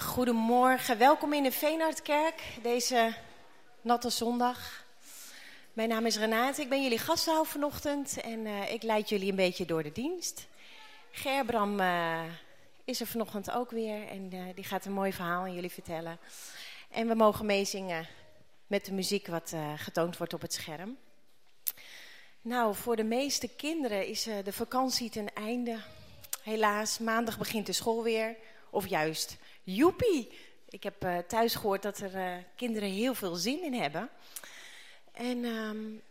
Goedemorgen, welkom in de Veenhardkerk deze natte zondag. Mijn naam is Renate, ik ben jullie gasthouder vanochtend en uh, ik leid jullie een beetje door de dienst. Gerbram uh, is er vanochtend ook weer en uh, die gaat een mooi verhaal aan jullie vertellen. En we mogen meezingen met de muziek wat getoond wordt op het scherm. Nou, voor de meeste kinderen is de vakantie ten einde. Helaas, maandag begint de school weer, of juist Joepie! Ik heb uh, thuis gehoord dat er uh, kinderen heel veel zin in hebben. En um,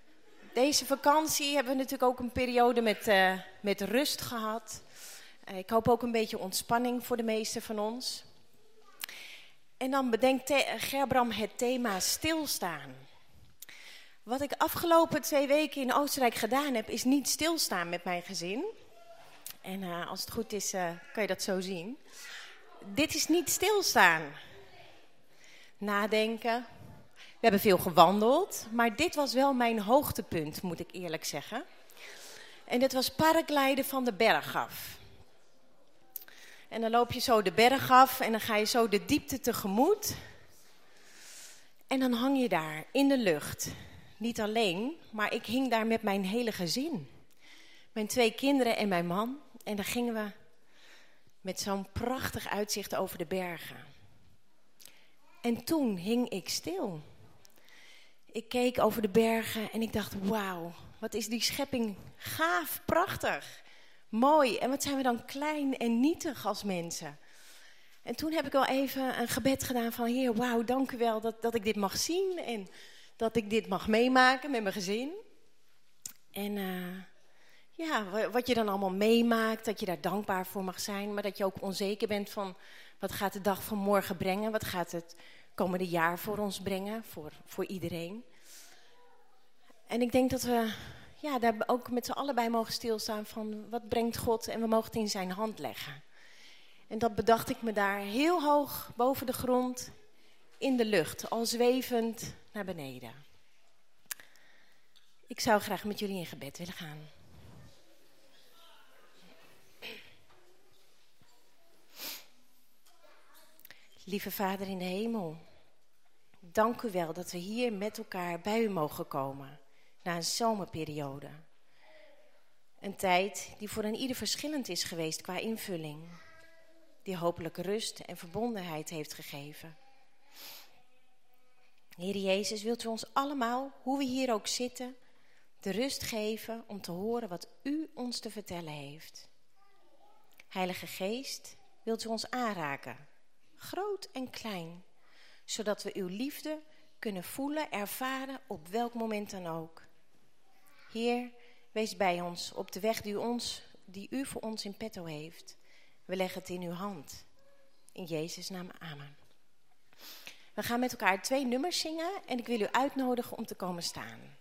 deze vakantie hebben we natuurlijk ook een periode met, uh, met rust gehad. ik hoop ook een beetje ontspanning voor de meesten van ons. En dan bedenkt Gerbram het thema stilstaan. Wat ik afgelopen twee weken in Oostenrijk gedaan heb, is niet stilstaan met mijn gezin. En als het goed is, kan je dat zo zien dit is niet stilstaan. Nadenken. We hebben veel gewandeld, maar dit was wel mijn hoogtepunt, moet ik eerlijk zeggen. En dit was paragliden van de berg af. En dan loop je zo de berg af en dan ga je zo de diepte tegemoet. En dan hang je daar in de lucht. Niet alleen, maar ik hing daar met mijn hele gezin. Mijn twee kinderen en mijn man. En dan gingen we met zo'n prachtig uitzicht over de bergen. En toen hing ik stil. Ik keek over de bergen en ik dacht, wauw, wat is die schepping gaaf, prachtig, mooi. En wat zijn we dan klein en nietig als mensen. En toen heb ik wel even een gebed gedaan van, heer, wauw, dank u wel dat, dat ik dit mag zien en dat ik dit mag meemaken met mijn gezin. En uh, ja, wat je dan allemaal meemaakt, dat je daar dankbaar voor mag zijn, maar dat je ook onzeker bent van wat gaat de dag van morgen brengen, wat gaat het komende jaar voor ons brengen, voor, voor iedereen. En ik denk dat we ja, daar ook met z'n allebei mogen stilstaan van wat brengt God en we mogen het in zijn hand leggen. En dat bedacht ik me daar heel hoog boven de grond, in de lucht, al zwevend naar beneden. Ik zou graag met jullie in gebed willen gaan. Lieve Vader in de hemel, dank u wel dat we hier met elkaar bij u mogen komen na een zomerperiode. Een tijd die voor een ieder verschillend is geweest qua invulling, die hopelijk rust en verbondenheid heeft gegeven. Heer Jezus, wilt u ons allemaal, hoe we hier ook zitten, de rust geven om te horen wat u ons te vertellen heeft. Heilige Geest, wilt u ons aanraken groot en klein, zodat we uw liefde kunnen voelen, ervaren op welk moment dan ook. Heer, wees bij ons op de weg die, ons, die u voor ons in petto heeft. We leggen het in uw hand. In Jezus' naam, amen. We gaan met elkaar twee nummers zingen en ik wil u uitnodigen om te komen staan.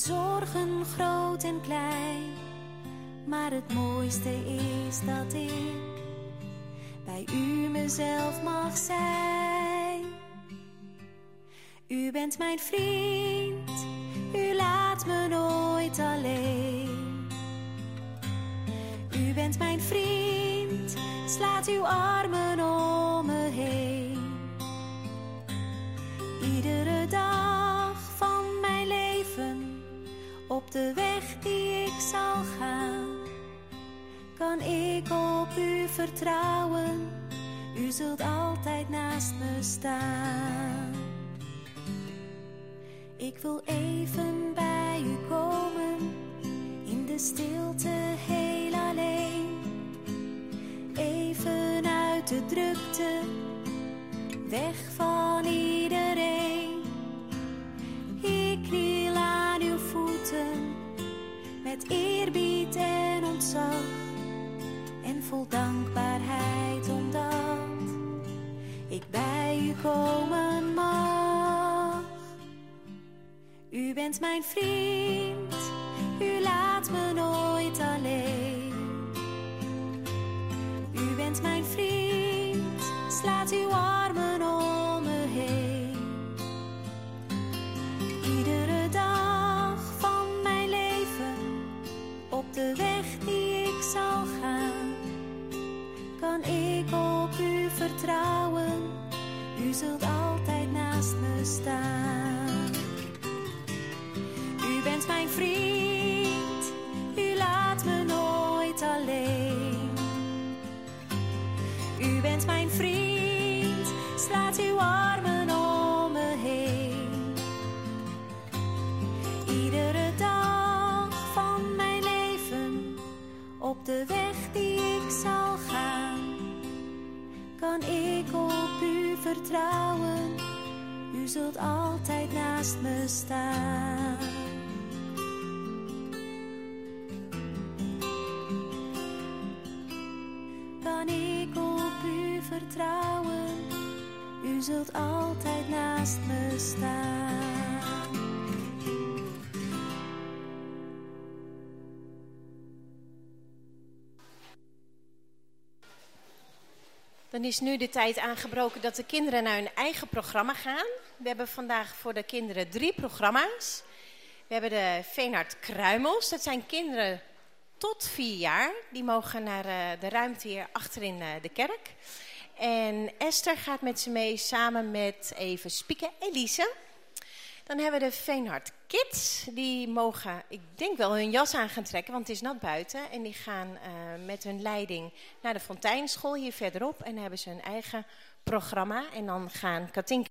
Zorgen groot en klein. Maar het mooiste is dat ik bij u mezelf mag zijn. U bent mijn vriend, u laat me nooit alleen. U bent mijn vriend, slaat uw armen om me heen. Iedere dag de weg die ik zal gaan, kan ik op u vertrouwen. U zult altijd naast me staan. Ik wil even bij u komen, in de stilte heel alleen. Even uit de drukte, weg van iedereen. Eerbied en ontzag. En vol dankbaarheid omdat ik bij u komen mag. U bent mijn vriend, u laat me nooit alleen. U bent mijn vriend, slaat uw U bent mijn vriend, u laat me nooit alleen. U bent mijn vriend, slaat uw armen om me heen. Iedere dag van mijn leven op de weg die ik zal gaan, kan ik op u vertrouwen. U zult altijd naast me staan. Kan ik op u vertrouwen? U zult altijd naast me staan. Dan is nu de tijd aangebroken dat de kinderen naar hun eigen programma gaan. We hebben vandaag voor de kinderen drie programma's. We hebben de Veenhard Kruimels. Dat zijn kinderen tot vier jaar. Die mogen naar eh, de ruimte hier achterin uh, de kerk. En Esther gaat met ze mee samen met even Spieke Elise. Dan hebben we de Veenhard Kids. Die mogen, ik denk wel, hun jas aan gaan trekken, want het is nat buiten. En die gaan uh, met hun leiding naar de Fonteinschool hier verderop. En hebben ze hun eigen programma. En dan gaan Katinka...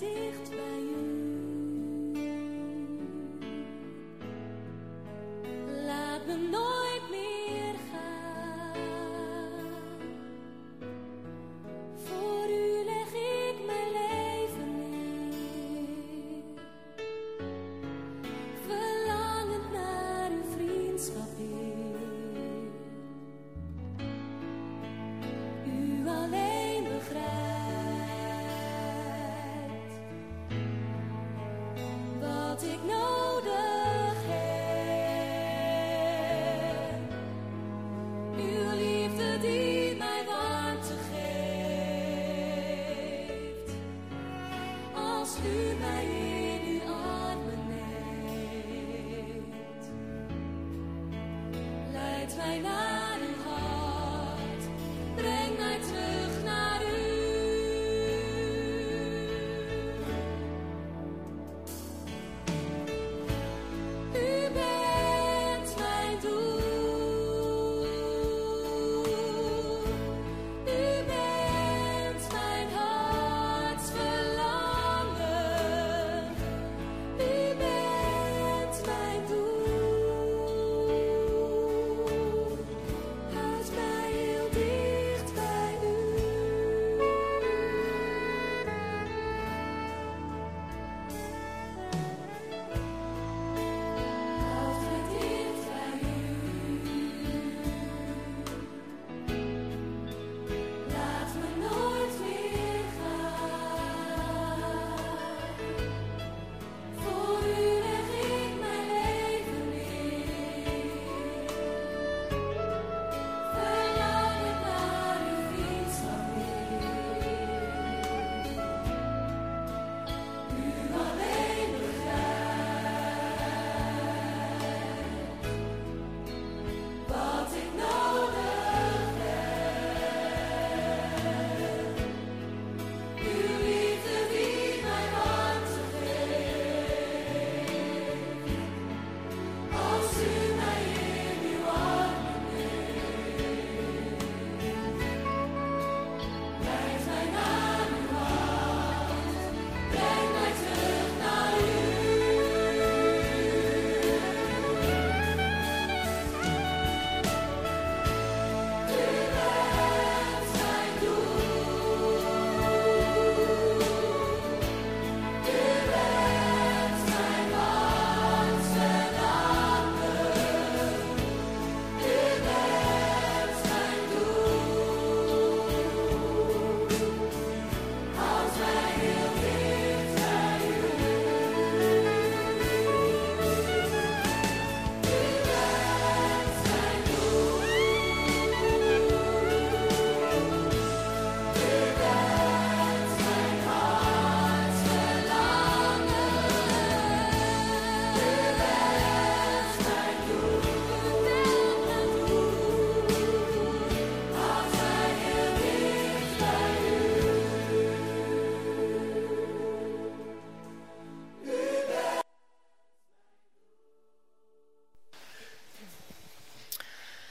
dicht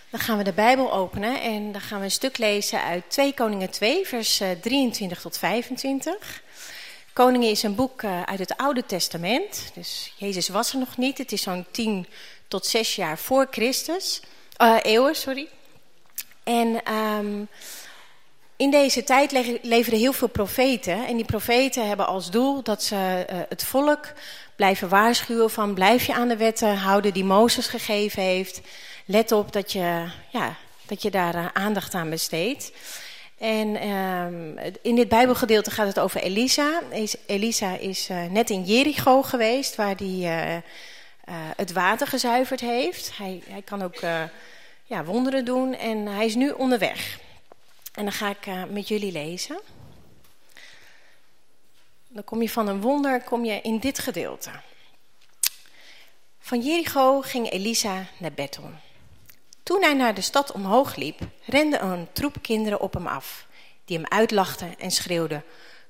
Dan gaan we de Bijbel openen en dan gaan we een stuk lezen uit 2 Koningen 2, vers 23 eh, tot 25. Koningen is een boek eh, uit het Oude Testament, dus Jezus was er nog niet. Het is zo'n 10 tot 6 jaar voor Christus, uh, eeuwen, sorry. En um, in deze tijd leverden heel veel profeten. En die profeten hebben als doel dat ze het volk blijven waarschuwen van blijf je aan de wetten houden die Mozes gegeven heeft let op dat je, ja, dat je daar uh, aandacht aan besteedt. En um, in dit Bijbelgedeelte gaat het over Elisa. Elisa is uh, net in Jericho geweest, waar hij uh, het water gezuiverd heeft. Hij, hij kan ook ja, wonderen doen en hij is nu onderweg. En dan ga ik met jullie lezen. Dan kom je van een wonder kom je in dit gedeelte. Van Jericho ging Elisa naar Bethel. Toen hij naar de stad omhoog liep, rende een troep kinderen op hem af, die hem uitlachten en schreeuwden,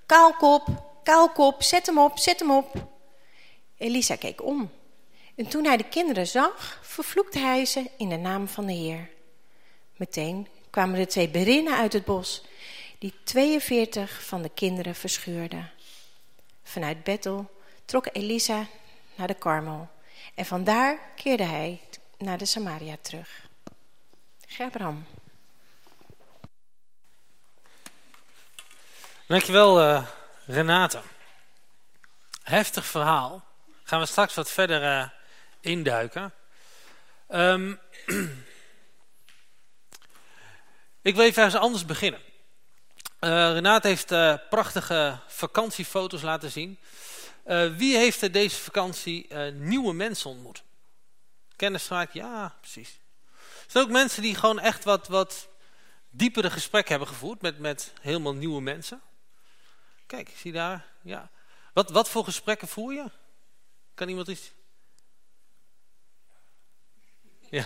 Kaalkop, kaalkop, zet hem op, zet hem op. Elisa keek om. En toen hij de kinderen zag, vervloekte hij ze in de naam van de Heer. Meteen kwamen de twee berinnen uit het bos, die 42 van de kinderen verschuurden. Vanuit Bethel trok Elisa naar de Karmel. En vandaar keerde hij naar de Samaria terug. Gerbram. Dankjewel uh, Renate. Heftig verhaal. Gaan we straks wat verder uh, induiken. Um, ik wil even anders beginnen. Uh, Renate heeft prachtige vakantiefoto's laten zien. Wie heeft er deze vakantie nieuwe mensen ontmoet? Kennisvraag? Ja, precies. Zijn ook mensen die gewoon echt wat, wat diepere gesprekken hebben gevoerd met, met helemaal nieuwe mensen. Kijk, zie daar. Ja. Wat, wat voor gesprekken voer je? Kan iemand iets... Ja.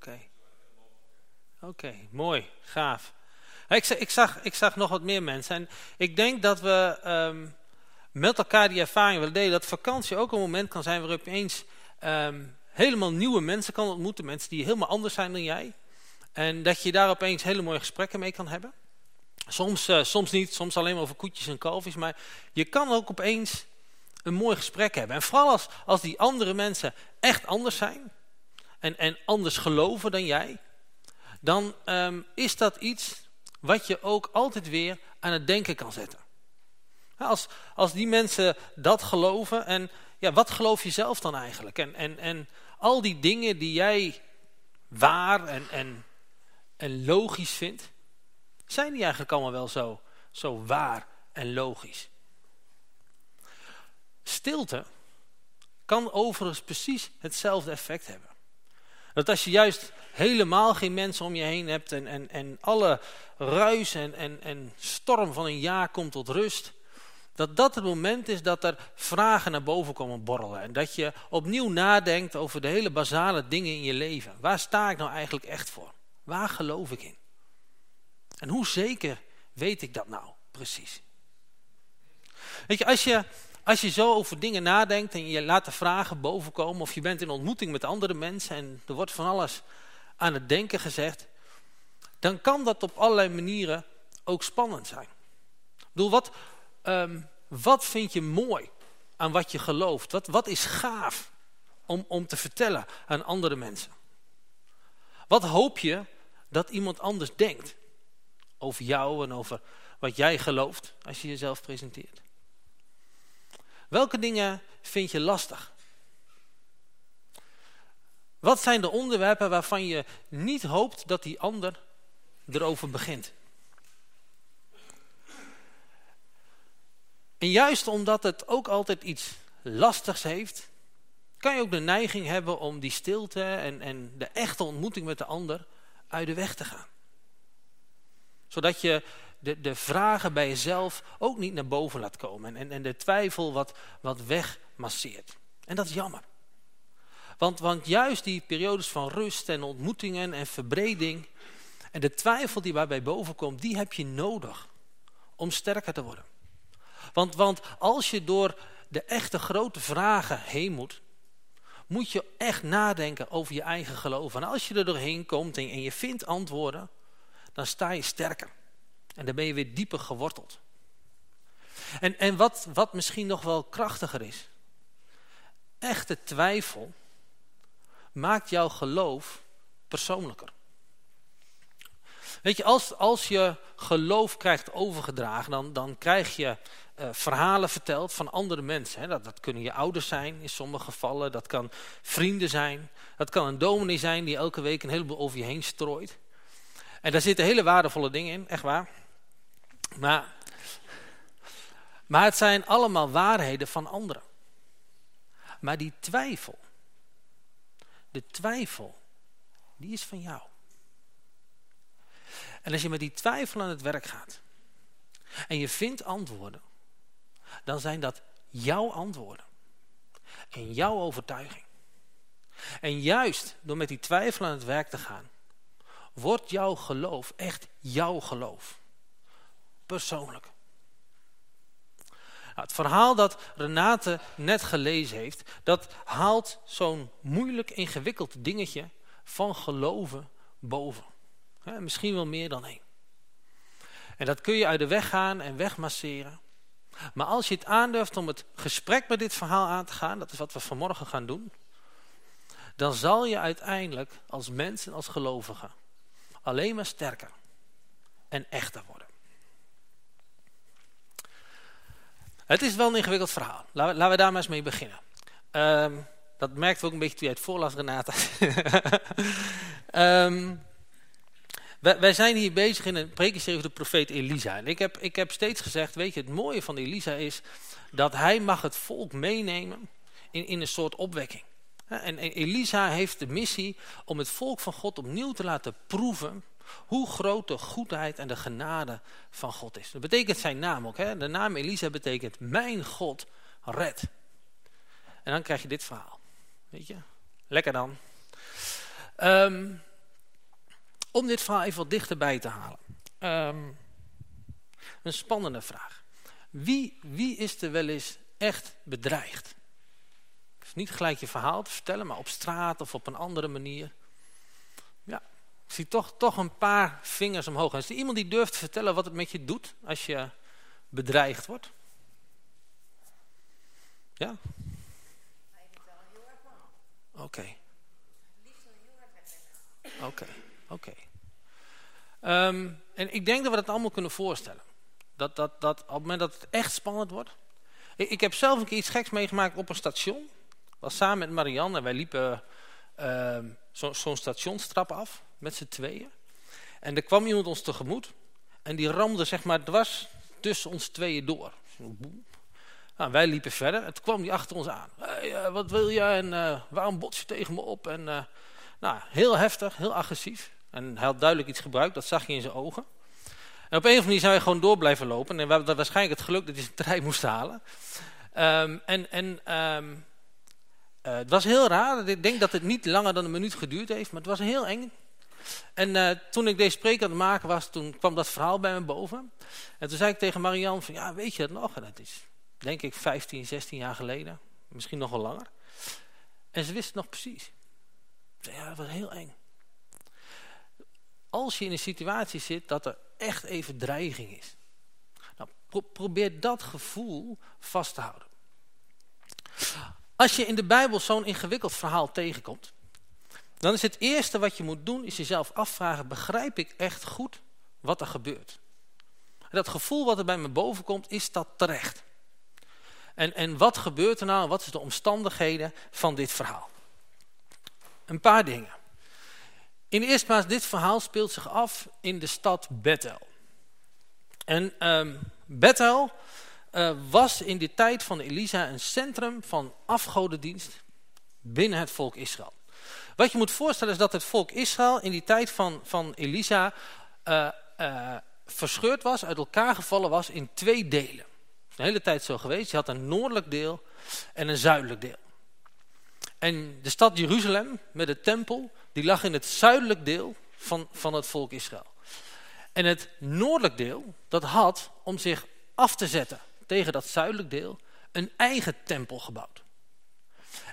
Oké. Oké, mooi, gaaf. Ik, ik, zag, ik zag nog wat meer mensen. En ik denk dat we um, met elkaar die ervaring willen delen. Dat vakantie ook een moment kan zijn waarop je eens um, helemaal nieuwe mensen kan ontmoeten. Mensen die helemaal anders zijn dan jij. En dat je daar opeens hele mooie gesprekken mee kan hebben. Soms, uh, soms niet, soms alleen maar over koetjes en kalfjes. Maar je kan ook opeens een mooi gesprek hebben. En vooral als, als die andere mensen echt anders zijn en, en anders geloven dan jij, dan um, is dat iets wat je ook altijd weer aan het denken kan zetten. Als, als die mensen dat geloven, en ja, wat geloof je zelf dan eigenlijk? En, en, en al die dingen die jij waar en, en, en logisch vindt, zijn die eigenlijk allemaal wel zo, zo waar en logisch? Stilte kan overigens precies hetzelfde effect hebben. Dat als je juist helemaal geen mensen om je heen hebt en, en, en alle ruis en, en, en storm van een jaar komt tot rust, dat dat het moment is dat er vragen naar boven komen borrelen. En dat je opnieuw nadenkt over de hele basale dingen in je leven. Waar sta ik nou eigenlijk echt voor? Waar geloof ik in? En hoe zeker weet ik dat nou precies? Weet je, als je als je zo over dingen nadenkt en je laat de vragen bovenkomen... of je bent in ontmoeting met andere mensen en er wordt van alles aan het denken gezegd... dan kan dat op allerlei manieren ook spannend zijn. Ik bedoel, wat, um, wat vind je mooi aan wat je gelooft? Wat, wat is gaaf om, om te vertellen aan andere mensen? Wat hoop je dat iemand anders denkt over jou en over wat jij gelooft als je jezelf presenteert? Welke dingen vind je lastig? Wat zijn de onderwerpen waarvan je niet hoopt dat die ander erover begint? En juist omdat het ook altijd iets lastigs heeft, kan je ook de neiging hebben om die stilte en, en de echte ontmoeting met de ander uit de weg te gaan. Zodat je de, de vragen bij jezelf ook niet naar boven laat komen. En, en de twijfel wat, wat wegmasseert. En dat is jammer. Want, want juist die periodes van rust en ontmoetingen en verbreding... en de twijfel die waarbij boven komt, die heb je nodig om sterker te worden. Want, want als je door de echte grote vragen heen moet... moet je echt nadenken over je eigen geloof. En als je er doorheen komt en, en je vindt antwoorden... dan sta je sterker. En dan ben je weer dieper geworteld. En, en wat, wat misschien nog wel krachtiger is. Echte twijfel maakt jouw geloof persoonlijker. Weet je, als, als je geloof krijgt overgedragen, dan, dan krijg je uh, verhalen verteld van andere mensen. Hè. Dat, dat kunnen je ouders zijn in sommige gevallen, dat kan vrienden zijn. Dat kan een dominee zijn die elke week een heleboel over je heen strooit. En daar zitten hele waardevolle dingen in, echt waar. Maar, maar het zijn allemaal waarheden van anderen. Maar die twijfel, de twijfel, die is van jou. En als je met die twijfel aan het werk gaat en je vindt antwoorden, dan zijn dat jouw antwoorden en jouw overtuiging. En juist door met die twijfel aan het werk te gaan, wordt jouw geloof echt jouw geloof. Persoonlijk. Nou, het verhaal dat Renate net gelezen heeft, dat haalt zo'n moeilijk ingewikkeld dingetje van geloven boven. misschien wel meer dan één. En dat kun je uit de weg gaan en wegmasseren. Maar als je het aandurft om het gesprek met dit verhaal aan te gaan, dat is wat we vanmorgen gaan doen, dan zal je uiteindelijk als mens en als gelovige alleen maar sterker en echter worden. Het is wel een ingewikkeld verhaal. Laten we, daar maar eens mee beginnen. Um, dat merkte we ook een beetje toen je het voorlas, Renata. um, wij, zijn hier bezig in een prekenserie over de profeet Elisa. En ik heb, ik heb steeds gezegd, weet je, het mooie van Elisa is dat hij mag het volk meenemen in, in een soort opwekking. En Elisa heeft de missie om het volk van God opnieuw te laten proeven hoe groot de goedheid en de genade van God is. Dat betekent zijn naam ook. Hè? De naam Elisa betekent mijn God red. En dan krijg je dit verhaal. Weet je? Lekker dan. Um, om dit verhaal even wat dichterbij te halen. Um, een spannende vraag. Wie, wie is er wel eens echt bedreigd? Dus niet gelijk je verhaal te vertellen, maar op straat of op een andere manier. Ja, ik zie toch, toch een paar vingers omhoog. Is er iemand die durft te vertellen wat het met je doet als je bedreigd wordt? Ja? Oké. Okay. Oké. Okay. Oké. Ehm, en ik denk dat we dat allemaal kunnen voorstellen. Dat, dat, dat op het moment dat het echt spannend wordt. Ik, ik heb zelf een keer iets geks meegemaakt op een station. Was samen met Marianne en wij liepen uh, zo'n zo stationstrap af met z'n tweeën. En er kwam iemand ons tegemoet. En die ramde zeg maar dwars tussen ons tweeën door. Nou, wij liepen verder. Toen kwam die achter ons aan. Uh, wat wil je en uh, waarom bots je tegen me op? En, uh, nou, heel heftig, heel agressief. En hij had duidelijk iets gebruikt, dat zag je in zijn ogen. En op een of andere manier zijn wij gewoon door blijven lopen. En we hebben waarschijnlijk het geluk dat hij zijn trein moest halen. Um, en en um, uh, het was heel raar. Ik denk dat het niet langer dan een minuut geduurd heeft. Maar het was heel eng. En uh, toen ik deze spreek aan het maken was, toen kwam dat verhaal bij me boven. En toen zei ik tegen Marianne van, ja, weet je het nog? En dat is, denk ik, 15, 16 jaar geleden. Misschien nog wel langer. En ze wist het nog precies. Zei, ja, dat was heel eng als je in een situatie zit dat er echt even dreiging is. Nou, probeer dat gevoel vast te houden. Als je in de Bijbel zo'n ingewikkeld verhaal tegenkomt, dan is het eerste wat je moet doen, is jezelf afvragen, begrijp ik echt goed wat er gebeurt? Dat gevoel wat er bij me boven komt, is dat terecht? En, en wat gebeurt er nou, wat zijn de omstandigheden van dit verhaal? Een paar dingen. In de eerste plaats, dit verhaal speelt zich af in de stad Bethel. En um, Bethel uh, was in de tijd van Elisa een centrum van afgodendienst binnen het volk Israël. Wat je moet voorstellen is dat het volk Israël in die tijd van, van Elisa uh, uh, verscheurd was, uit elkaar gevallen was in twee delen. De hele tijd zo geweest. Je had een noordelijk deel en een zuidelijk deel. En de stad Jeruzalem met de tempel die lag in het zuidelijk deel van, van het volk Israël. En het noordelijk deel, dat had om zich af te zetten tegen dat zuidelijk deel, een eigen tempel gebouwd.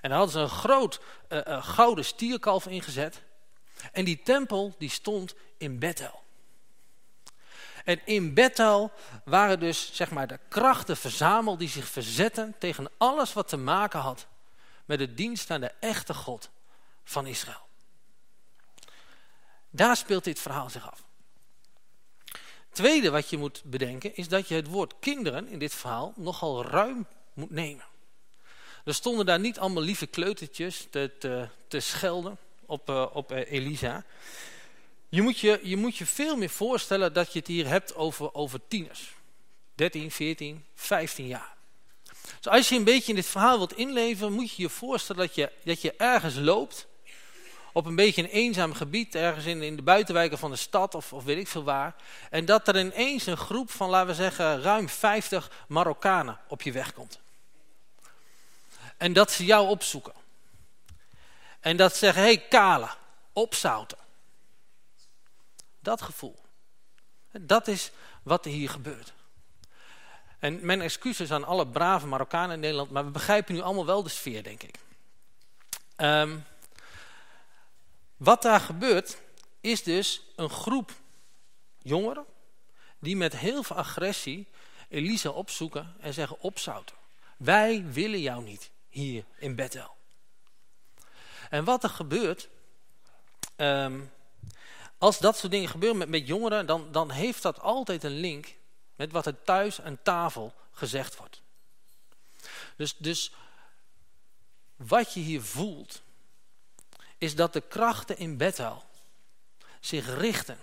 En daar hadden ze een groot uh, gouden stierkalf ingezet. En die tempel die stond in Bethel. En in Bethel waren dus zeg maar, de krachten verzameld die zich verzetten tegen alles wat te maken had met de dienst aan de echte God van Israël. Daar speelt dit verhaal zich af. Tweede wat je moet bedenken is dat je het woord kinderen in dit verhaal nogal ruim moet nemen. Er stonden daar niet allemaal lieve kleutertjes te, te, te schelden op, uh, op uh, Elisa. Je moet je, je moet je veel meer voorstellen dat je het hier hebt over, over tieners. 13, 14, 15 jaar. Dus als je een beetje in dit verhaal wilt inleven, moet je je voorstellen dat je, dat je ergens loopt op een beetje een eenzaam gebied, ergens in, in de buitenwijken van de stad of, of weet ik veel waar. En dat er ineens een groep van, laten we zeggen, ruim 50 Marokkanen op je weg komt. En dat ze jou opzoeken. En dat zeggen, hé hey, kale, opzouten. Dat gevoel. Dat is wat er hier gebeurt. En mijn excuses aan alle brave Marokkanen in Nederland, maar we begrijpen nu allemaal wel de sfeer, denk ik. Um, wat daar gebeurt, is dus een groep jongeren die met heel veel agressie Elisa opzoeken en zeggen opzouten. Wij willen jou niet hier in Bethel. En wat er gebeurt, um, als dat soort dingen gebeuren met, met jongeren, dan, dan heeft dat altijd een link met wat er thuis aan tafel gezegd wordt. Dus, dus wat je hier voelt, is dat de krachten in Bethel zich richten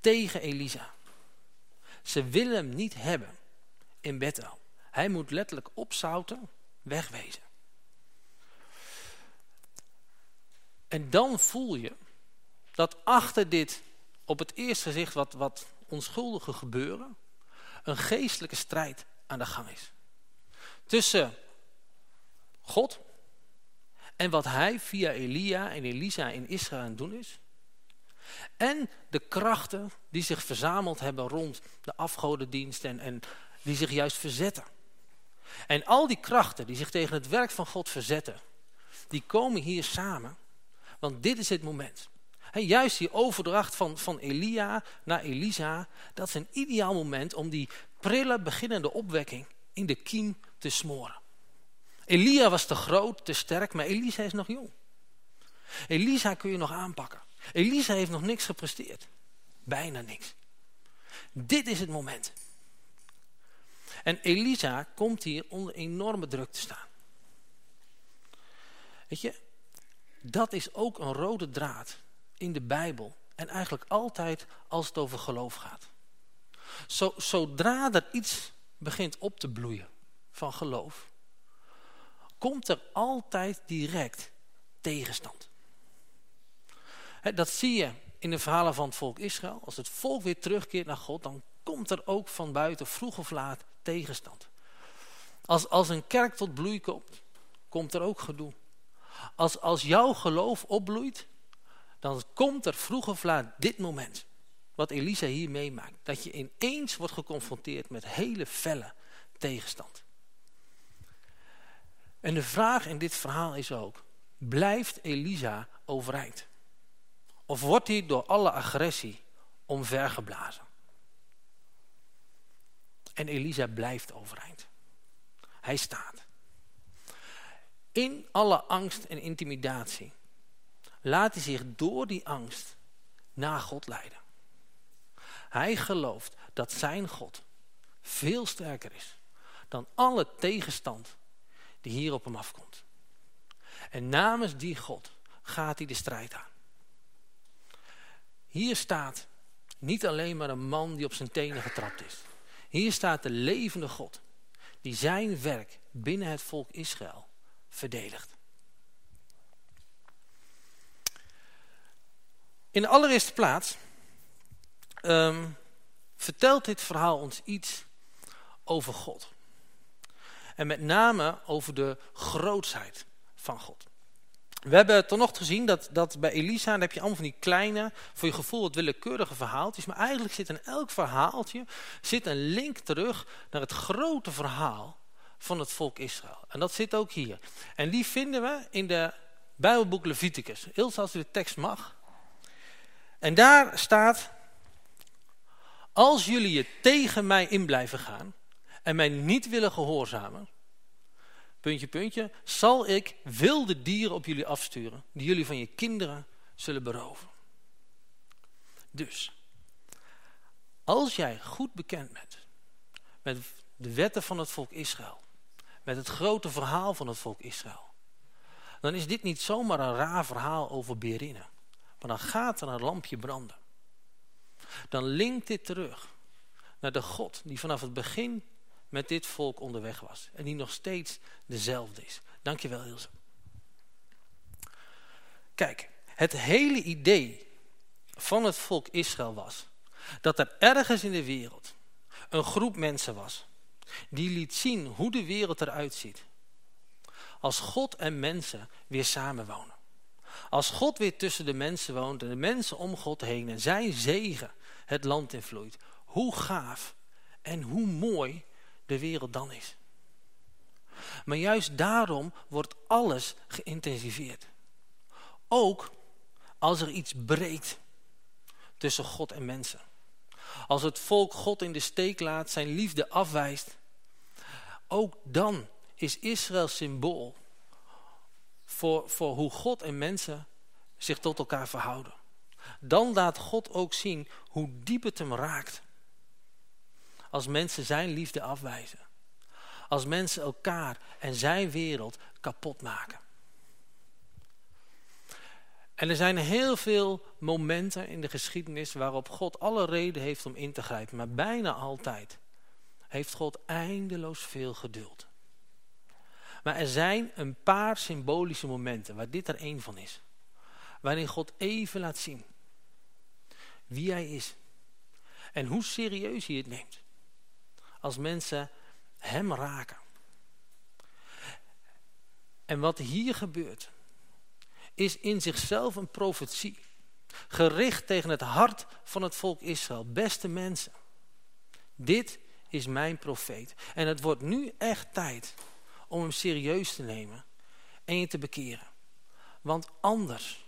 tegen Elisa. Ze willen hem niet hebben in Bethel. Hij moet letterlijk opzouten, wegwezen. En dan voel je dat achter dit op het eerste gezicht wat, wat onschuldige gebeuren, een geestelijke strijd aan de gang is. Tussen God en wat hij via Elia en Elisa in Israël aan het doen is. En de krachten die zich verzameld hebben rond de afgodendienst en, en die zich juist verzetten. En al die krachten die zich tegen het werk van God verzetten, die komen hier samen. Want dit is het moment. En juist die overdracht van, van Elia naar Elisa, dat is een ideaal moment om die prille beginnende opwekking in de kiem te smoren. Elia was te groot, te sterk, maar Elisa is nog jong. Elisa kun je nog aanpakken. Elisa heeft nog niks gepresteerd. Bijna niks. Dit is het moment. En Elisa komt hier onder enorme druk te staan. Weet je, dat is ook een rode draad in de Bijbel. En eigenlijk altijd als het over geloof gaat. zodra er iets begint op te bloeien van geloof, komt er altijd direct tegenstand. dat zie je in de verhalen van het volk Israël. Als het volk weer terugkeert naar God, dan komt er ook van buiten vroeg of laat tegenstand. Als, als een kerk tot bloei komt, komt er ook gedoe. Als, als jouw geloof opbloeit, dan komt er vroeg of laat dit moment, wat Elisa hier meemaakt, dat je ineens wordt geconfronteerd met hele felle tegenstand. En de vraag in dit verhaal is ook, blijft Elisa overeind? Of wordt hij door alle agressie omvergeblazen? En Elisa blijft overeind. Hij staat. In alle angst en intimidatie laat hij zich door die angst naar God leiden. Hij gelooft dat zijn God veel sterker is dan alle tegenstand die hier op hem afkomt. En namens die God gaat hij de strijd aan. Hier staat niet alleen maar een man die op zijn tenen getrapt is. Hier staat de levende God die zijn werk binnen het volk Israël verdedigt. In de allereerste plaats um, vertelt dit verhaal ons iets over God. En met name over de grootsheid van God. We hebben tot nog gezien dat, dat bij Elisa, dan heb je allemaal van die kleine, voor je gevoel wat willekeurige verhaaltjes. Maar eigenlijk zit in elk verhaaltje zit een link terug naar het grote verhaal van het volk Israël. En dat zit ook hier. En die vinden we in de Bijbelboek Leviticus. Ilse, als u de tekst mag. En daar staat, als jullie je tegen mij in blijven gaan en mij niet willen gehoorzamen, puntje, puntje, zal ik wilde dieren op jullie afsturen, die jullie van je kinderen zullen beroven. Dus, als jij goed bekend bent met de wetten van het volk Israël, met het grote verhaal van het volk Israël, dan is dit niet zomaar een raar verhaal over Berinnen. Maar dan gaat er een lampje branden. Dan linkt dit terug naar de God die vanaf het begin met dit volk onderweg was. En die nog steeds dezelfde is. Dankjewel Ilse. Kijk, het hele idee van het volk Israël was dat er ergens in de wereld een groep mensen was die liet zien hoe de wereld eruit ziet. Als God en mensen weer samenwonen. Als God weer tussen de mensen woont en de mensen om God heen en zijn zegen het land invloeit. Hoe gaaf en hoe mooi de wereld dan is. Maar juist daarom wordt alles geïntensiveerd. Ook als er iets breekt tussen God en mensen. Als het volk God in de steek laat, zijn liefde afwijst. Ook dan is Israël symbool voor, voor hoe God en mensen zich tot elkaar verhouden. Dan laat God ook zien hoe diep het hem raakt. Als mensen zijn liefde afwijzen. Als mensen elkaar en zijn wereld kapot maken. En er zijn heel veel momenten in de geschiedenis waarop God alle reden heeft om in te grijpen. Maar bijna altijd heeft God eindeloos veel geduld. Maar er zijn een paar symbolische momenten waar dit er één van is. Waarin God even laat zien wie hij is. En hoe serieus hij het neemt. Als mensen hem raken. En wat hier gebeurt, is in zichzelf een profetie. Gericht tegen het hart van het volk Israël. Beste mensen, dit is mijn profeet. En het wordt nu echt tijd om hem serieus te nemen en je te bekeren. Want anders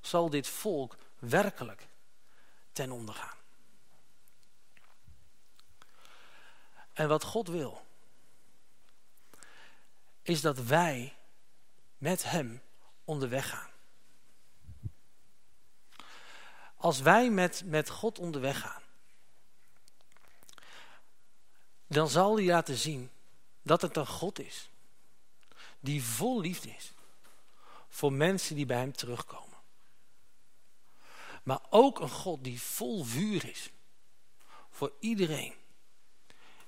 zal dit volk werkelijk ten onder gaan. En wat God wil, is dat wij met hem onderweg gaan. Als wij met, met God onderweg gaan, dan zal hij laten zien dat het een God is die vol liefde is voor mensen die bij hem terugkomen. Maar ook een God die vol vuur is voor iedereen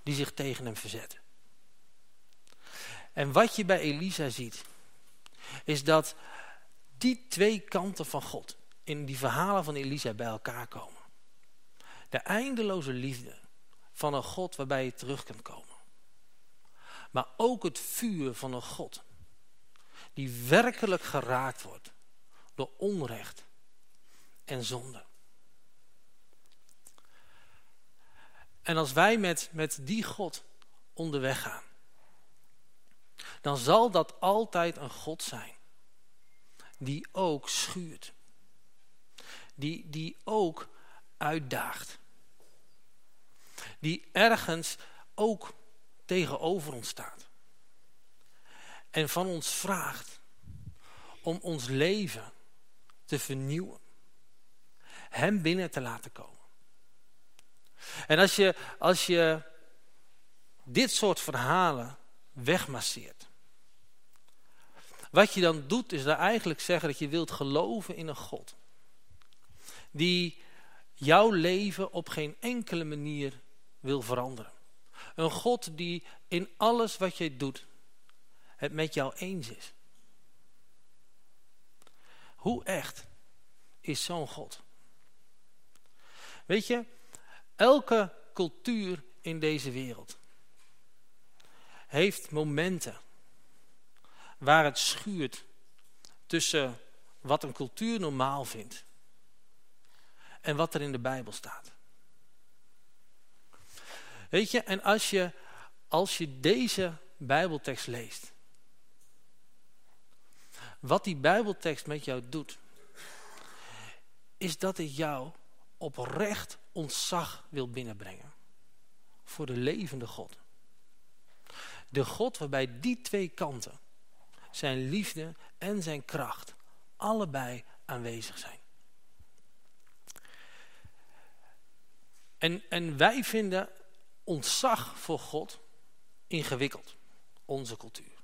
die zich tegen hem verzet. En wat je bij Elisa ziet, is dat die twee kanten van God in die verhalen van Elisa bij elkaar komen. De eindeloze liefde van een God waarbij je terug kunt komen. Maar ook het vuur van een God die werkelijk geraakt wordt door onrecht en zonde. En als wij met, met die God onderweg gaan, dan zal dat altijd een God zijn die ook schuurt. Die, die ook uitdaagt. Die ergens ook tegenover ons staat. En van ons vraagt om ons leven te vernieuwen. Hem binnen te laten komen. En als je, als je dit soort verhalen wegmasseert. Wat je dan doet is daar eigenlijk zeggen dat je wilt geloven in een God. Die jouw leven op geen enkele manier wil veranderen. Een God die in alles wat jij doet het met jou eens is. Hoe echt is zo'n God? Weet je, elke cultuur in deze wereld heeft momenten waar het schuurt tussen wat een cultuur normaal vindt en wat er in de Bijbel staat. Weet je, en als je, als je deze Bijbeltekst leest, wat die Bijbeltekst met jou doet, is dat het jou oprecht ontzag wil binnenbrengen voor de levende God. De God waarbij die twee kanten, zijn liefde en zijn kracht, allebei aanwezig zijn. En, en wij vinden ontzag voor God ingewikkeld, onze cultuur.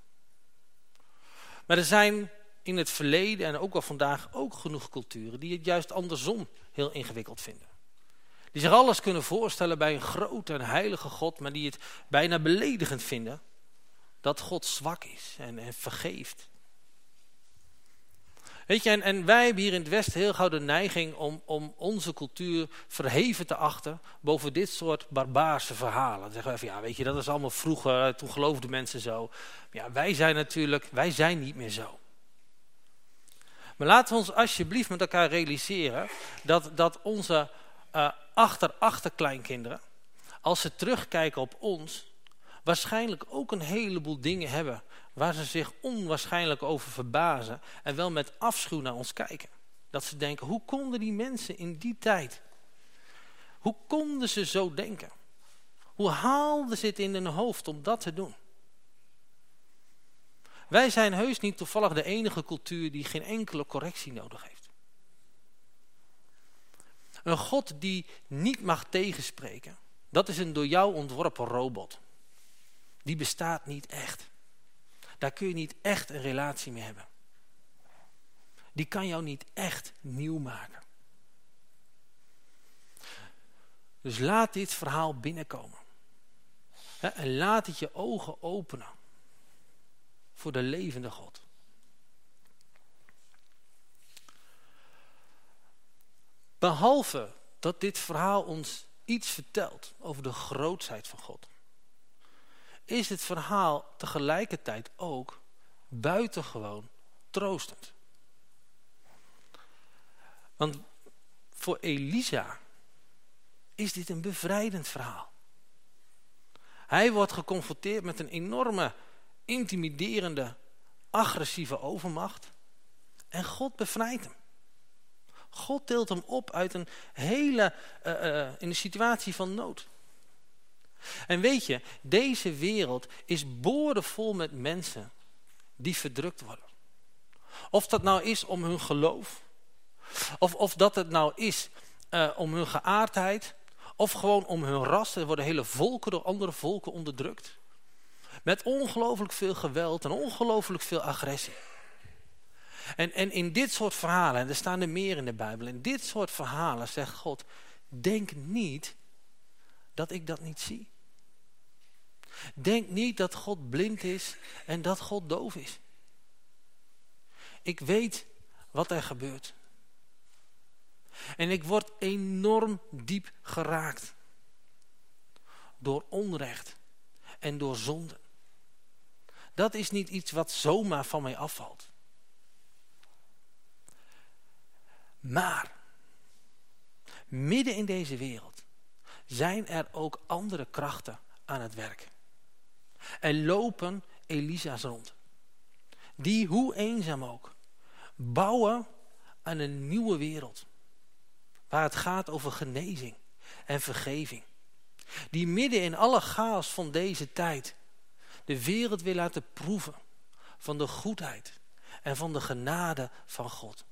Maar er zijn in het verleden en ook al vandaag ook genoeg culturen die het juist andersom heel ingewikkeld vinden. Die zich alles kunnen voorstellen bij een grote en heilige God, maar die het bijna beledigend vinden dat God zwak is en, en vergeeft. Weet je, en, wij hebben hier in het Westen heel gauw de neiging om, om onze cultuur verheven te achten boven dit soort barbaarse verhalen. Dan zeggen we van ja, weet je, dat is allemaal vroeger, toen geloofden mensen zo. Ja, wij zijn natuurlijk, wij zijn niet meer zo. Maar laten we ons alsjeblieft met elkaar realiseren dat, dat onze uh, achter-achterkleinkinderen, als ze terugkijken op ons, waarschijnlijk ook een heleboel dingen hebben waar ze zich onwaarschijnlijk over verbazen en wel met afschuw naar ons kijken. Dat ze denken, hoe konden die mensen in die tijd, hoe konden ze zo denken? Hoe haalden ze het in hun hoofd om dat te doen? Wij zijn heus niet toevallig de enige cultuur die geen enkele correctie nodig heeft. Een God die niet mag tegenspreken, dat is een door jou ontworpen robot. Die bestaat niet echt. Daar kun je niet echt een relatie mee hebben. Die kan jou niet echt nieuw maken. Dus laat dit verhaal binnenkomen. En laat het je ogen openen voor de levende God. Behalve dat dit verhaal ons iets vertelt over de grootheid van God, is het verhaal tegelijkertijd ook buitengewoon troostend. Want voor Elisa is dit een bevrijdend verhaal. Hij wordt geconfronteerd met een enorme, intimiderende, agressieve overmacht. En God bevrijdt hem. God deelt hem op uit een hele, uh, uh, in een situatie van nood. En weet je, deze wereld is boordevol met mensen die verdrukt worden. Of dat nou is om hun geloof, of, of dat het nou is uh, om hun geaardheid, of gewoon om hun ras. Er worden hele volken door andere volken onderdrukt. Met ongelooflijk veel geweld en ongelooflijk veel agressie. En, en in dit soort verhalen, en er staan er meer in de Bijbel, in dit soort verhalen zegt God, denk niet dat ik dat niet zie. Denk niet dat God blind is en dat God doof is. Ik weet wat er gebeurt. En ik word enorm diep geraakt. Door onrecht en door zonde. Dat is niet iets wat zomaar van mij afvalt. Maar, midden in deze wereld zijn er ook andere krachten aan het werk. Er lopen Elisa's rond. Die, hoe eenzaam ook, bouwen aan een nieuwe wereld. Waar het gaat over genezing en vergeving. Die midden in alle chaos van deze tijd de wereld wil laten proeven van de goedheid en van de genade van God.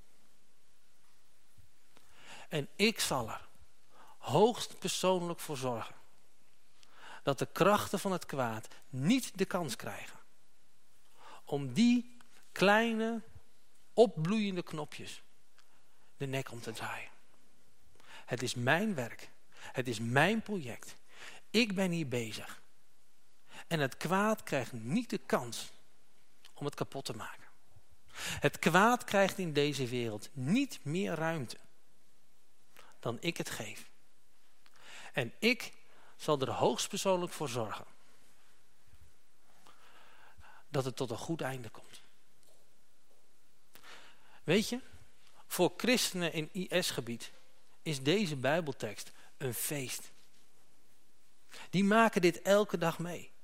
En ik zal er hoogst persoonlijk voor zorgen dat de krachten van het kwaad niet de kans krijgen om die kleine opbloeiende knopjes de nek om te draaien. Het is mijn werk. Het is mijn project. Ik ben hier bezig. En het kwaad krijgt niet de kans om het kapot te maken. Het kwaad krijgt in deze wereld niet meer ruimte dan ik het geef. En ik zal er hoogstpersoonlijk voor zorgen dat het tot een goed einde komt. Weet je, voor christenen in IS-gebied is deze bijbeltekst een feest. Die maken dit elke dag mee.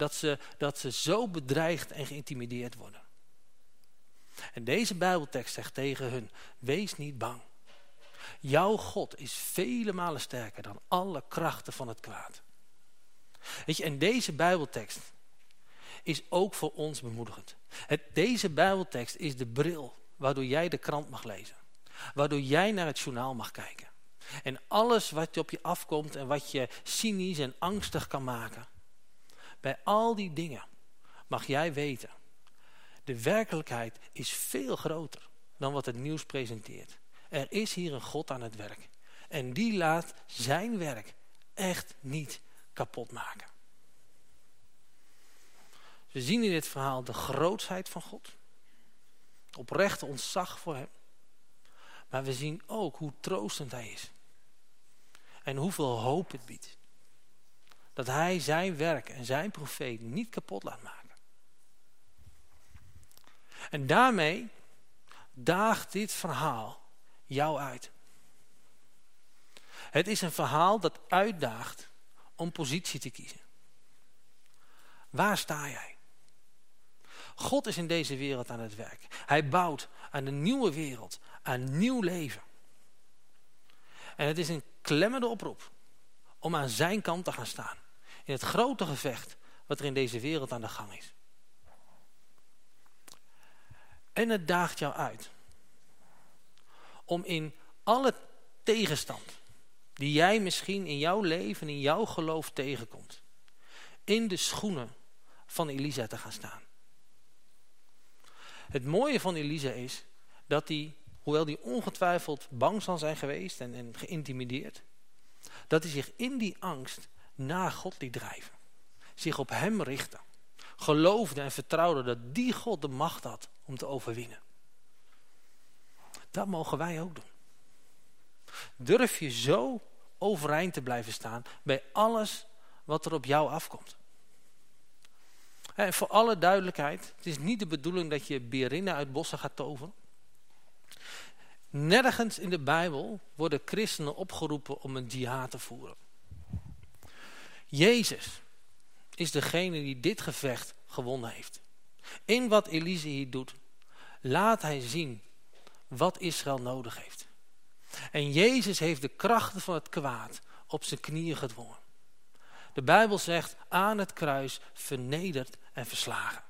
Dat ze, dat ze zo bedreigd en geïntimideerd worden. En deze bijbeltekst zegt tegen hun, wees niet bang. Jouw God is vele malen sterker dan alle krachten van het kwaad. Weet je, en deze bijbeltekst is ook voor ons bemoedigend. Het, deze bijbeltekst is de bril waardoor jij de krant mag lezen. Waardoor jij naar het journaal mag kijken. En alles wat op je afkomt en wat je cynisch en angstig kan maken. Bij al die dingen mag jij weten. De werkelijkheid is veel groter dan wat het nieuws presenteert. Er is hier een God aan het werk. En die laat zijn werk echt niet kapot maken. We zien in dit verhaal de grootheid van God. Oprechte ontzag voor hem. Maar we zien ook hoe troostend hij is. En hoeveel hoop het biedt. Dat hij zijn werk en zijn profeet niet kapot laat maken. En daarmee daagt dit verhaal jou uit. Het is een verhaal dat uitdaagt om positie te kiezen. Waar sta jij? God is in deze wereld aan het werk. Hij bouwt aan een nieuwe wereld, aan nieuw leven. En het is een klemmende oproep om aan zijn kant te gaan staan. In het grote gevecht wat er in deze wereld aan de gang is. En het daagt jou uit om in alle tegenstand die jij misschien in jouw leven, in jouw geloof tegenkomt, in de schoenen van Elisa te gaan staan. Het mooie van Elisa is dat hij, hoewel hij ongetwijfeld bang zal zijn geweest en, en geïntimideerd, dat hij zich in die angst naar God liet drijven. Zich op hem richtte. Geloofde en vertrouwde dat die God de macht had om te overwinnen. Dat mogen wij ook doen. Durf je zo overeind te blijven staan bij alles wat er op jou afkomt. En voor alle duidelijkheid, het is niet de bedoeling dat je berinnen uit bossen gaat toveren. Nergens in de Bijbel worden christenen opgeroepen om een jihad te voeren. Jezus is degene die dit gevecht gewonnen heeft. In wat Elise hier doet, laat hij zien wat Israël nodig heeft. En Jezus heeft de krachten van het kwaad op zijn knieën gedwongen. De Bijbel zegt aan het kruis vernederd en verslagen.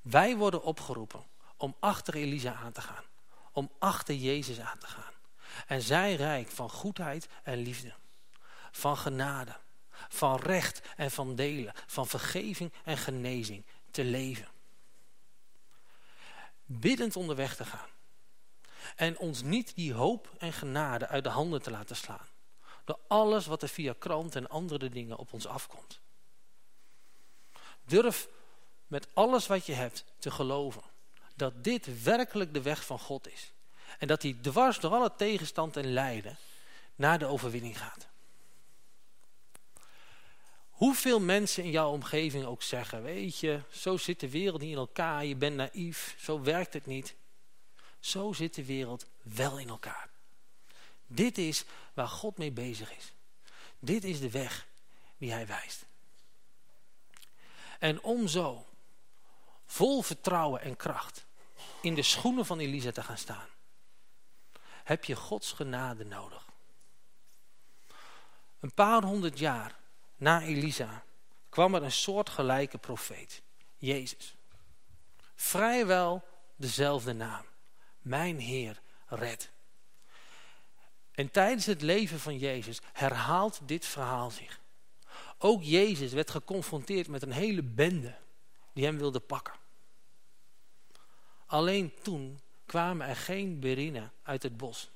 Wij worden opgeroepen om achter Elisa aan te gaan. Om achter Jezus aan te gaan. En zijn rijk van goedheid en liefde. Van genade. Van recht en van delen. Van vergeving en genezing te leven. Biddend onderweg te gaan. En ons niet die hoop en genade uit de handen te laten slaan. Door alles wat er via krant en andere dingen op ons afkomt. Durf met alles wat je hebt te geloven. Dat dit werkelijk de weg van God is. En dat hij dwars door alle tegenstand en lijden naar de overwinning gaat. Hoeveel mensen in jouw omgeving ook zeggen, weet je, zo zit de wereld niet in elkaar, je bent naïef, zo werkt het niet. Zo zit de wereld wel in elkaar. Dit is waar God mee bezig is. Dit is de weg die hij wijst. En om zo vol vertrouwen en kracht in de schoenen van Elisa te gaan staan, heb je Gods genade nodig. Een paar honderd jaar na Elisa kwam er een soortgelijke profeet, Jezus. Vrijwel dezelfde naam. Mijn Heer, red. En tijdens het leven van Jezus herhaalt dit verhaal zich. Ook Jezus werd geconfronteerd met een hele bende die hem wilde pakken. Alleen toen kwamen er geen berinnen uit het bos.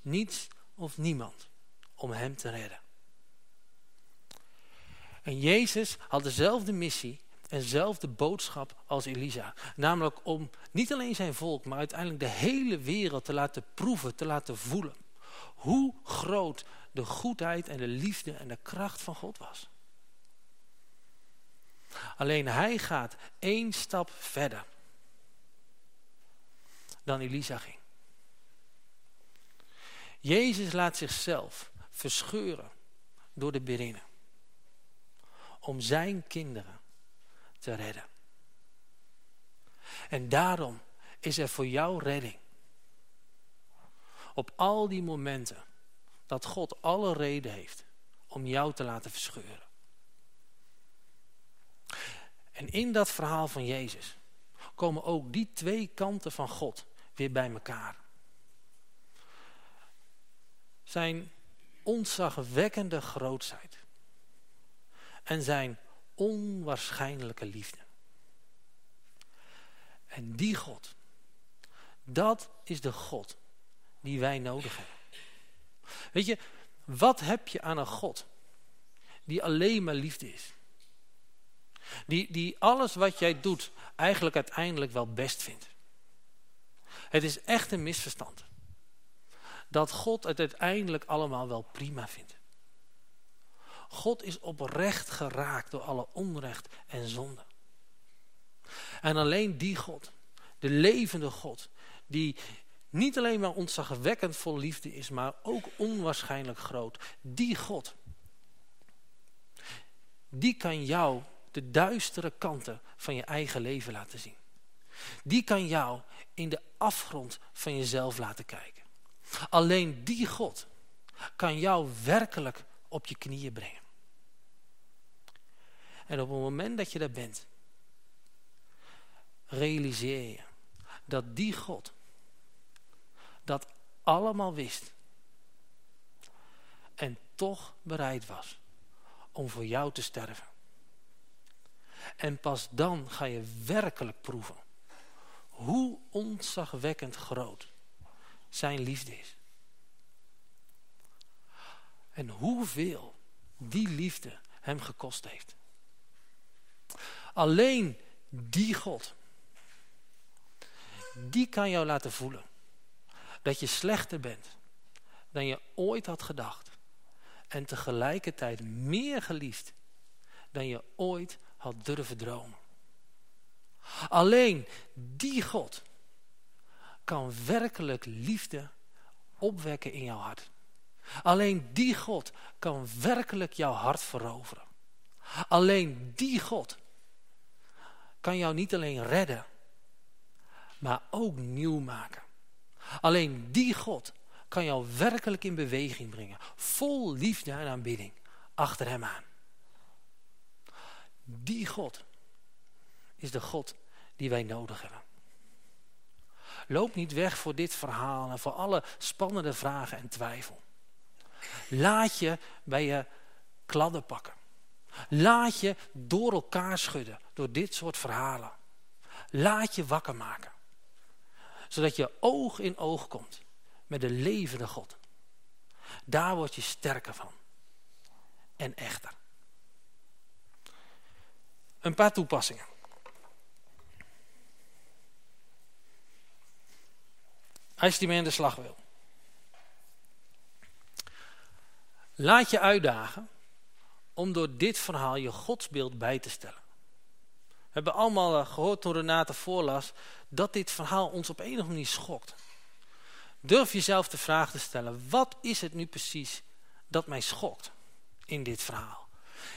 Niets of niemand om hem te redden. En Jezus had dezelfde missie en dezelfde boodschap als Elisa. Namelijk om niet alleen zijn volk, maar uiteindelijk de hele wereld te laten proeven, te laten voelen. Hoe groot de goedheid en de liefde en de kracht van God was. Alleen hij gaat één stap verder dan Elisa ging. Jezus laat zichzelf verscheuren door de berinnen. Om zijn kinderen te redden. En daarom is er voor jou redding. Op al die momenten dat God alle reden heeft om jou te laten verscheuren. En in dat verhaal van Jezus komen ook die twee kanten van God weer bij elkaar. Zijn ontzagwekkende grootheid. En zijn onwaarschijnlijke liefde. En die God, dat is de God die wij nodig hebben. Weet je, wat heb je aan een God die alleen maar liefde is? Die, die alles wat jij doet eigenlijk uiteindelijk wel best vindt. Het is echt een misverstand. Dat God het uiteindelijk allemaal wel prima vindt. God is oprecht geraakt door alle onrecht en zonde. En alleen die God, De levende God. Die niet alleen maar ontzagwekkend vol liefde is, maar ook onwaarschijnlijk groot. Die God. Die kan jou de duistere kanten van je eigen leven laten zien. Die kan jou in de afgrond van jezelf laten kijken. Alleen die God kan jou werkelijk op je knieën brengen. En op het moment dat je daar bent, realiseer je dat die God dat allemaal wist. En toch bereid was om voor jou te sterven. En pas dan ga je werkelijk proeven hoe ontzagwekkend groot zijn liefde is. En hoeveel die liefde hem gekost heeft. Alleen die God, die kan jou laten voelen dat je slechter bent dan je ooit had gedacht. En tegelijkertijd meer geliefd dan je ooit had durven dromen. Alleen die God kan werkelijk liefde opwekken in jouw hart. Alleen die God kan werkelijk jouw hart veroveren. Alleen die God kan jou niet alleen redden, maar ook nieuw maken. Alleen die God kan jou werkelijk in beweging brengen. Vol liefde en aanbidding achter hem aan. Die God is de God die wij nodig hebben. Loop niet weg voor dit verhaal en voor alle spannende vragen en twijfel. Laat je bij je kladden pakken. Laat je door elkaar schudden door dit soort verhalen. Laat je wakker maken. Zodat je oog in oog komt met de levende God. Daar word je sterker van. En echter. Een paar toepassingen. Als je mee aan de slag wil. Laat je uitdagen om door dit verhaal je godsbeeld bij te stellen. We hebben allemaal eh, gehoord toen Renate voorlas dat dit verhaal ons op andere manier schokt. Durf jezelf de vraag te stellen, wat is het nu precies dat mij schokt in dit verhaal?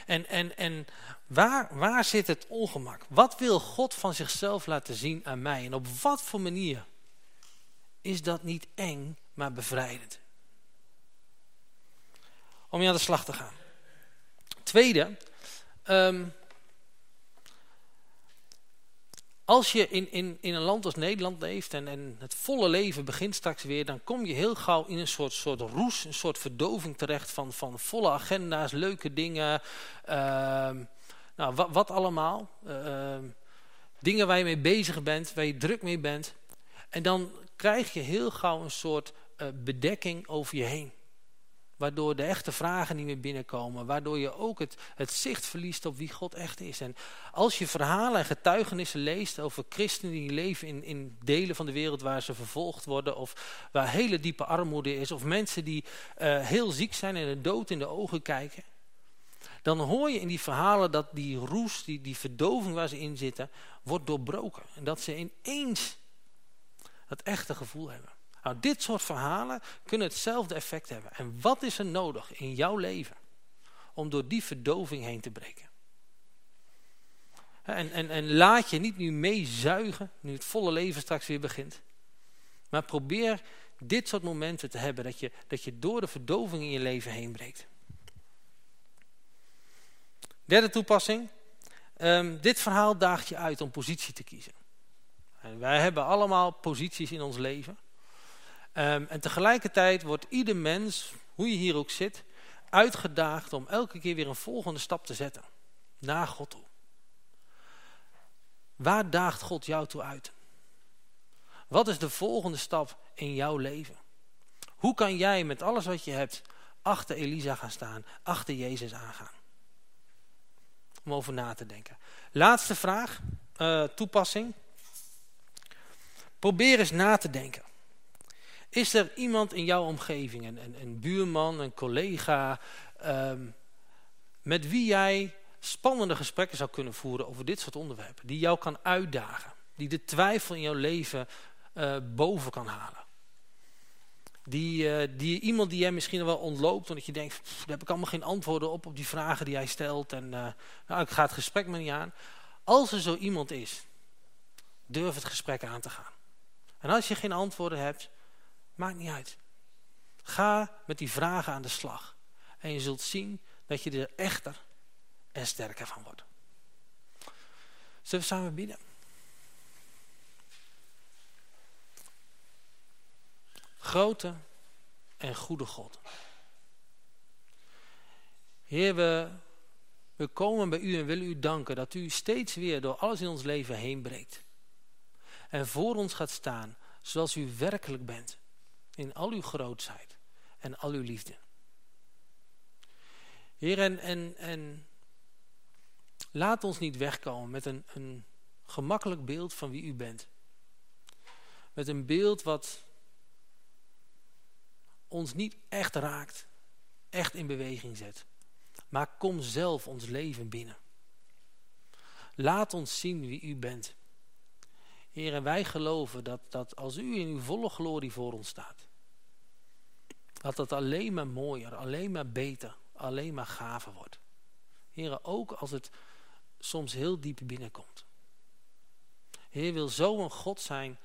En, en, en waar, waar zit het ongemak? Wat wil God van zichzelf laten zien aan mij? En op wat voor manier is dat niet eng, maar bevrijdend? Om je aan de slag te gaan. Tweede, um, als je in, in, in een land als Nederland leeft en, en het volle leven begint straks weer, dan kom je heel gauw in een soort, soort roes, een soort verdoving terecht van, van volle agenda's, leuke dingen, uh, nou, wat, wat allemaal. Uh, dingen waar je mee bezig bent, waar je druk mee bent. En dan krijg je heel gauw een soort uh, bedekking over je heen. Waardoor de echte vragen niet meer binnenkomen. Waardoor je ook het, het zicht verliest op wie God echt is. En als je verhalen en getuigenissen leest over christenen die leven in, in delen van de wereld waar ze vervolgd worden. Of waar hele diepe armoede is. Of mensen die uh, heel ziek zijn en de dood in de ogen kijken. Dan hoor je in die verhalen dat die roes, die, die verdoving waar ze in zitten, wordt doorbroken. En dat ze ineens dat echte gevoel hebben. Nou, dit soort verhalen kunnen hetzelfde effect hebben. En wat is er nodig in jouw leven om door die verdoving heen te breken? En, en, en laat je niet nu meezuigen, nu het volle leven straks weer begint. Maar probeer dit soort momenten te hebben, dat je, dat je door de verdoving in je leven heen breekt. Derde toepassing. Um, dit verhaal daagt je uit om positie te kiezen. En wij hebben allemaal posities in ons leven. Um, en tegelijkertijd wordt ieder mens, hoe je hier ook zit, uitgedaagd om elke keer weer een volgende stap te zetten. Naar God toe. Waar daagt God jou toe uit? Wat is de volgende stap in jouw leven? Hoe kan jij met alles wat je hebt achter Elisa gaan staan, achter Jezus aangaan? Om over na te denken. Laatste vraag, uh, toepassing. Probeer eens na te denken. Is er iemand in jouw omgeving, een, een, buurman, een collega, um, met wie jij spannende gesprekken zou kunnen voeren over dit soort onderwerpen, die jou kan uitdagen, Die de twijfel in jouw leven uh, boven kan halen. Die, uh, die iemand die jij misschien wel ontloopt, omdat je denkt, daar heb ik allemaal geen antwoorden op, op die vragen die hij stelt. En uh, nou, ik ga het gesprek maar niet aan. Als er zo iemand is, durf het gesprek aan te gaan. En als je geen antwoorden hebt, maakt niet uit. Ga met die vragen aan de slag. En je zult zien dat je er echter en sterker van wordt. Zullen we samen bidden? Grote en goede God. Heer, we, we komen bij u en willen u danken dat u steeds weer door alles in ons leven heen breekt. En voor ons gaat staan zoals u werkelijk bent. In al uw grootheid en al uw liefde. Heer, en, en, en laat ons niet wegkomen met een, een gemakkelijk beeld van wie u bent. Met een beeld wat ons niet echt raakt, echt in beweging zet. Maar kom zelf ons leven binnen. Laat ons zien wie u bent. Heer, en wij geloven dat, dat als u in uw volle glorie voor ons staat, dat het alleen maar mooier, alleen maar beter, alleen maar gaver wordt. Heer, ook als het soms heel diep binnenkomt. Heer wil zo een God zijn,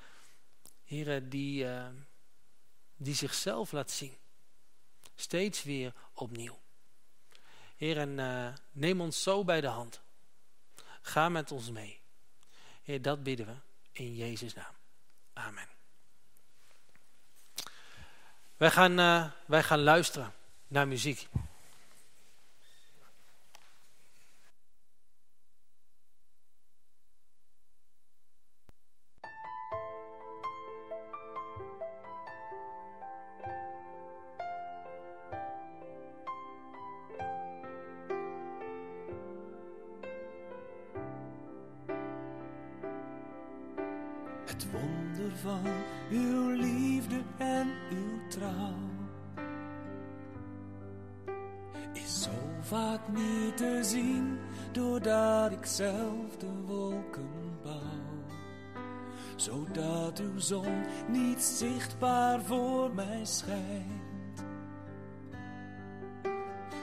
Heer, die, uh, die zichzelf laat zien. Steeds weer opnieuw. Heer, en uh, neem ons zo bij de hand. Ga met ons mee. Heer, dat bidden we in Jezus' naam. Amen. Wij gaan, uh, wij gaan luisteren naar muziek. Zelf de wolken bouw, zodat uw zon niet zichtbaar voor mij schijnt.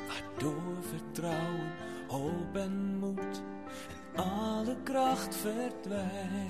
Waardoor vertrouwen, hoop en moed en alle kracht verdwijnt.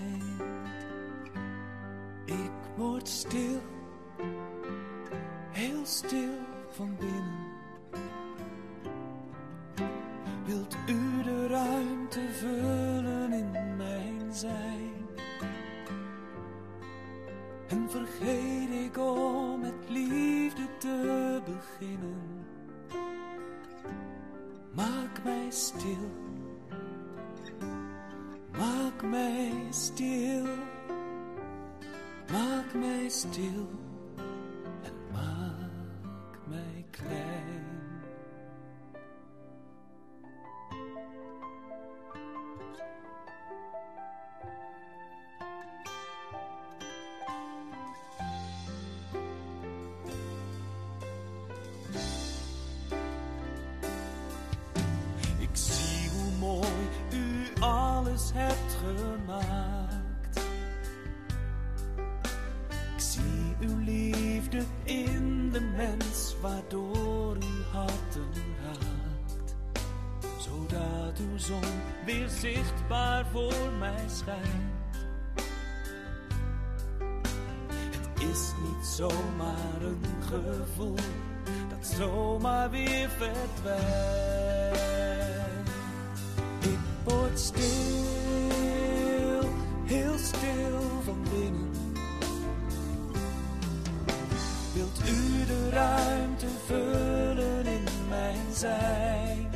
U de ruimte vullen in mijn zijn?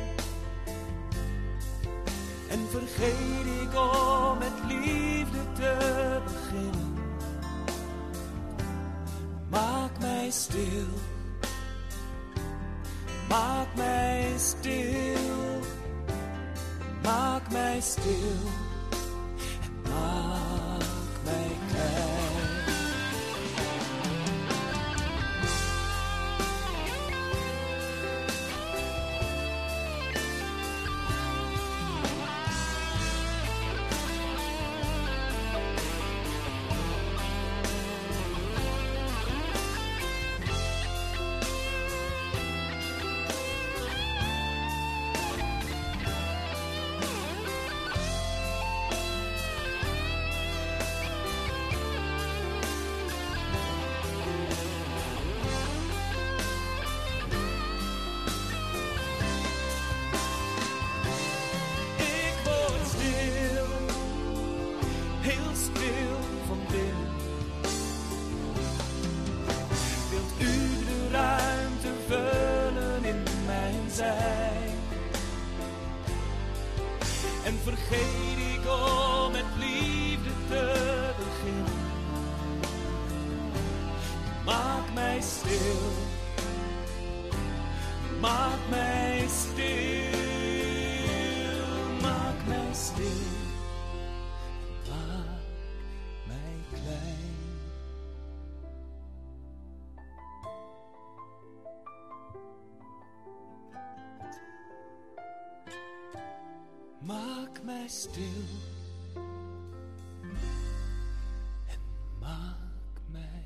En vergeet ik om met liefde te beginnen Maak mij stil. Maak mij stil. Maak mij stil. Stil. En maak mij.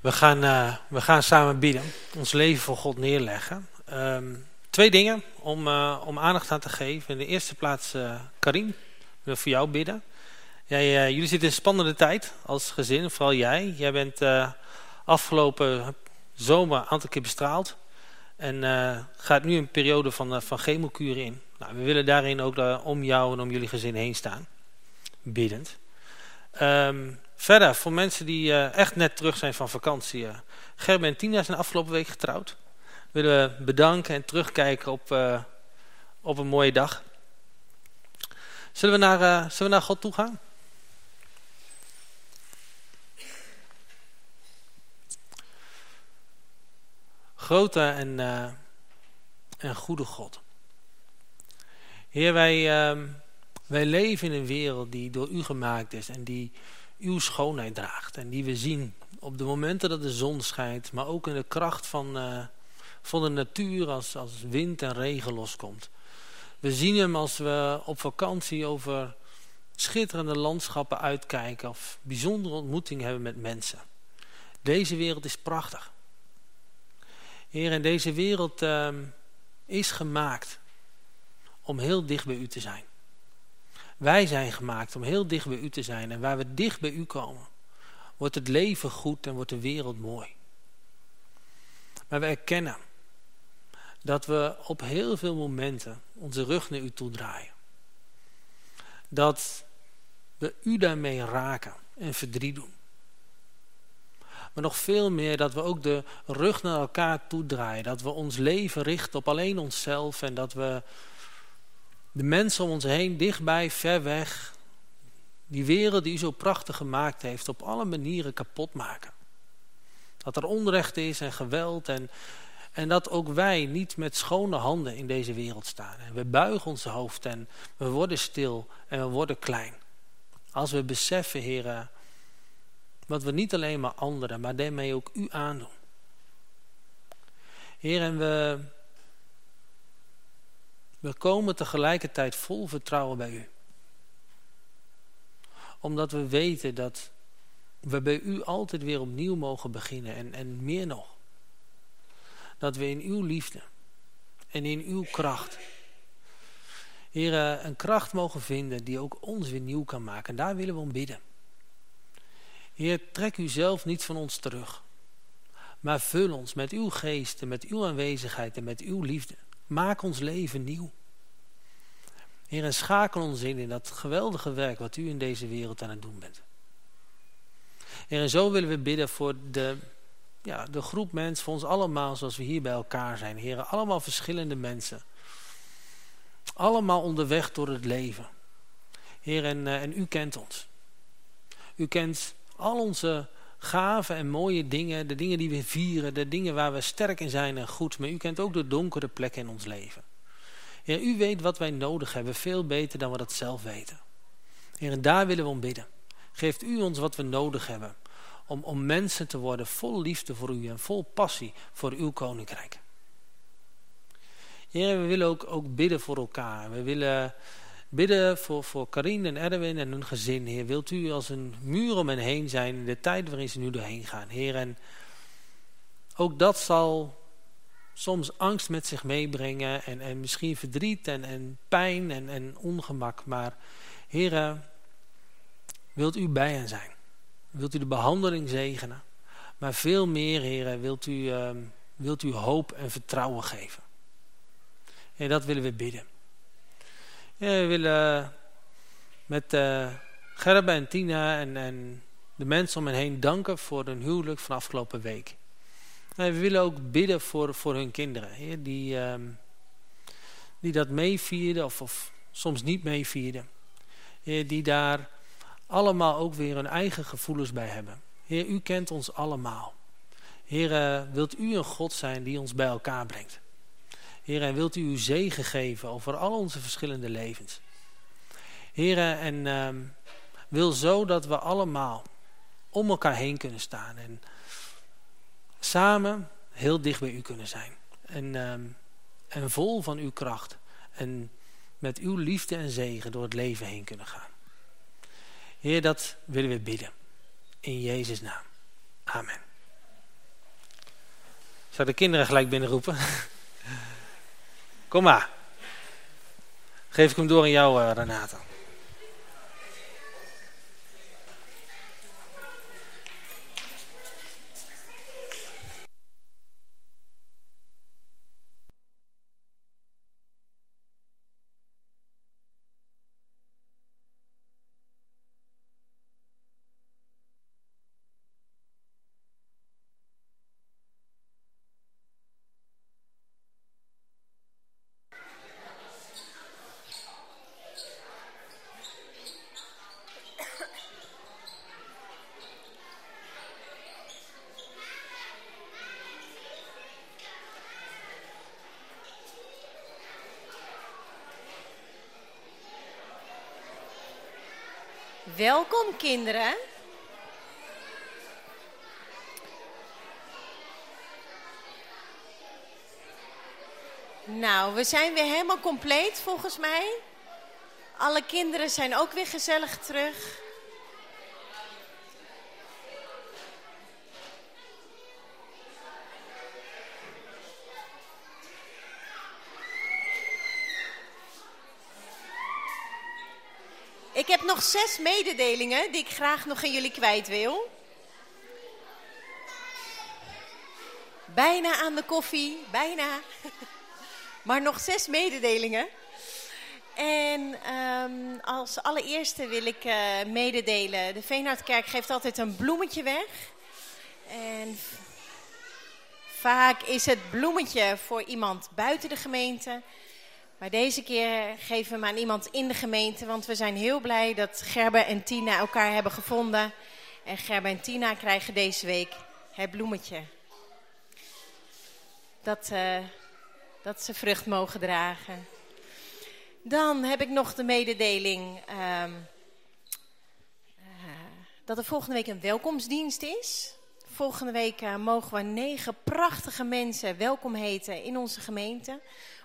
We gaan, eh, we gaan samen bidden, ons leven voor God neerleggen. Ehm, twee dingen om, eh, om aandacht aan te geven. In de eerste plaats, uh, Karin, ik wil voor jou bidden. Jij, jullie zitten in een spannende tijd als gezin, vooral jij. Jij bent afgelopen zomer een aantal keer bestraald. En gaat nu een periode van, van chemokuur in. Nou, we willen daarin ook om jou en om jullie gezin heen staan. Biddend. Um, Verder, voor mensen die echt net terug zijn van vakantie. Gerben en Tina zijn afgelopen week getrouwd. Willen we bedanken en terugkijken op, op een mooie dag. Zullen we naar, zullen we naar God toe gaan? Grote en, en goede God. Heer, wij, wij leven in een wereld die door u gemaakt is en die uw schoonheid draagt. En die we zien op de momenten dat de zon schijnt, maar ook in de kracht van, uh, van de natuur als, als wind en regen loskomt. We zien hem als we op vakantie over schitterende landschappen uitkijken of bijzondere ontmoetingen hebben met mensen. Deze wereld is prachtig. Heer, en deze wereld uh, is gemaakt om heel dicht bij u te zijn. Wij zijn gemaakt om heel dicht bij u te zijn. En waar we dicht bij u komen, wordt het leven goed en wordt de wereld mooi. Maar we erkennen dat we op heel veel momenten onze rug naar u toe draaien. Dat we u daarmee raken en verdriet doen. Maar nog veel meer dat we ook de rug naar elkaar toedraaien. Dat we ons leven richten op alleen onszelf en dat we de mensen om ons heen, dichtbij, ver weg, die wereld die u zo prachtig gemaakt heeft, op alle manieren kapot maken. Dat er onrecht is en geweld en, en dat ook wij niet met schone handen in deze wereld staan. En we buigen ons hoofd en we worden stil en we worden klein. Als we beseffen, heren, wat we niet alleen maar anderen, maar daarmee ook u aandoen. Heer, en we we komen tegelijkertijd vol vertrouwen bij u. Omdat we weten dat we bij u altijd weer opnieuw mogen beginnen. En, en meer nog. Dat we in uw liefde en in uw kracht... Heer, een kracht mogen vinden die ook ons weer nieuw kan maken. En daar willen we om bidden. Heer, trek u zelf niet van ons terug. Maar vul ons met uw geest met uw aanwezigheid en met uw liefde. Maak ons leven nieuw. Heer, en schakel ons in in dat geweldige werk wat u in deze wereld aan het doen bent. Heer, en zo willen we bidden voor de, ja, de groep mensen, voor ons allemaal zoals we hier bij elkaar zijn. Heer, allemaal verschillende mensen. Allemaal onderweg door het leven. Heer, en, uh, en u kent ons. U kent al onze gaven en mooie dingen, de dingen die we vieren, de dingen waar we sterk in zijn en goed. Maar u kent ook de donkere plekken in ons leven. Heer, u weet wat wij nodig hebben, veel beter dan we dat zelf weten. Heer, en daar willen we om bidden. Geeft u ons wat we nodig hebben om, om mensen te worden vol liefde voor u en vol passie voor uw koninkrijk. Heer, we willen ook, ook bidden voor elkaar. We willen bidden voor, voor Karin en Erwin en hun gezin. Heer, wilt u als een muur om hen heen zijn in de tijd waarin ze nu doorheen gaan. Heer, en ook dat zal soms angst met zich meebrengen en, en misschien verdriet en, en pijn en, en ongemak. Maar heren, wilt u bij hen zijn? Wilt u de behandeling zegenen? Maar veel meer, heren, wilt u, uh, wilt u hoop en vertrouwen geven? En dat willen we bidden. We willen met uh, Gerbe en Tina en, de mensen om hen heen danken voor hun huwelijk van afgelopen week. We willen ook bidden voor, voor hun kinderen. Die, um, die dat meevierden of, of soms niet meevierden. Die daar allemaal ook weer hun eigen gevoelens bij hebben. Heer, u kent ons allemaal. Heer, uh, wilt u een God zijn die ons bij elkaar brengt. Heer, en wilt u uw zegen geven over al onze verschillende levens. Heer, en uh, wil zo dat we allemaal om elkaar heen kunnen staan. En samen heel dicht bij u kunnen zijn. En, um, en vol van uw kracht. En met uw liefde en zegen door het leven heen kunnen gaan. Heer, dat willen we bidden. In Jezus' naam. Amen. Zou de kinderen gelijk binnenroepen? Kom maar. Geef ik hem door aan jou, uh, Renata. Welkom kinderen. Nou, we zijn weer helemaal compleet volgens mij. Alle kinderen zijn ook weer gezellig terug. Nog zes mededelingen die ik graag nog aan jullie kwijt wil. Bijna aan de koffie, bijna. Maar nog zes mededelingen. En um, als allereerste wil ik uh, mededelen. De Veenhardkerk geeft altijd een bloemetje weg. En vaak is het bloemetje voor iemand buiten de gemeente. Maar deze keer geven we hem aan iemand in de gemeente. Want we zijn heel blij dat Gerber en Tina elkaar hebben gevonden. En Gerber en Tina krijgen deze week het bloemetje. Dat, uh, dat ze vrucht mogen dragen. Dan heb ik nog de mededeling uh, uh, dat er volgende week een welkomstdienst is. Volgende week uh, mogen we negen prachtige mensen welkom heten in onze gemeente.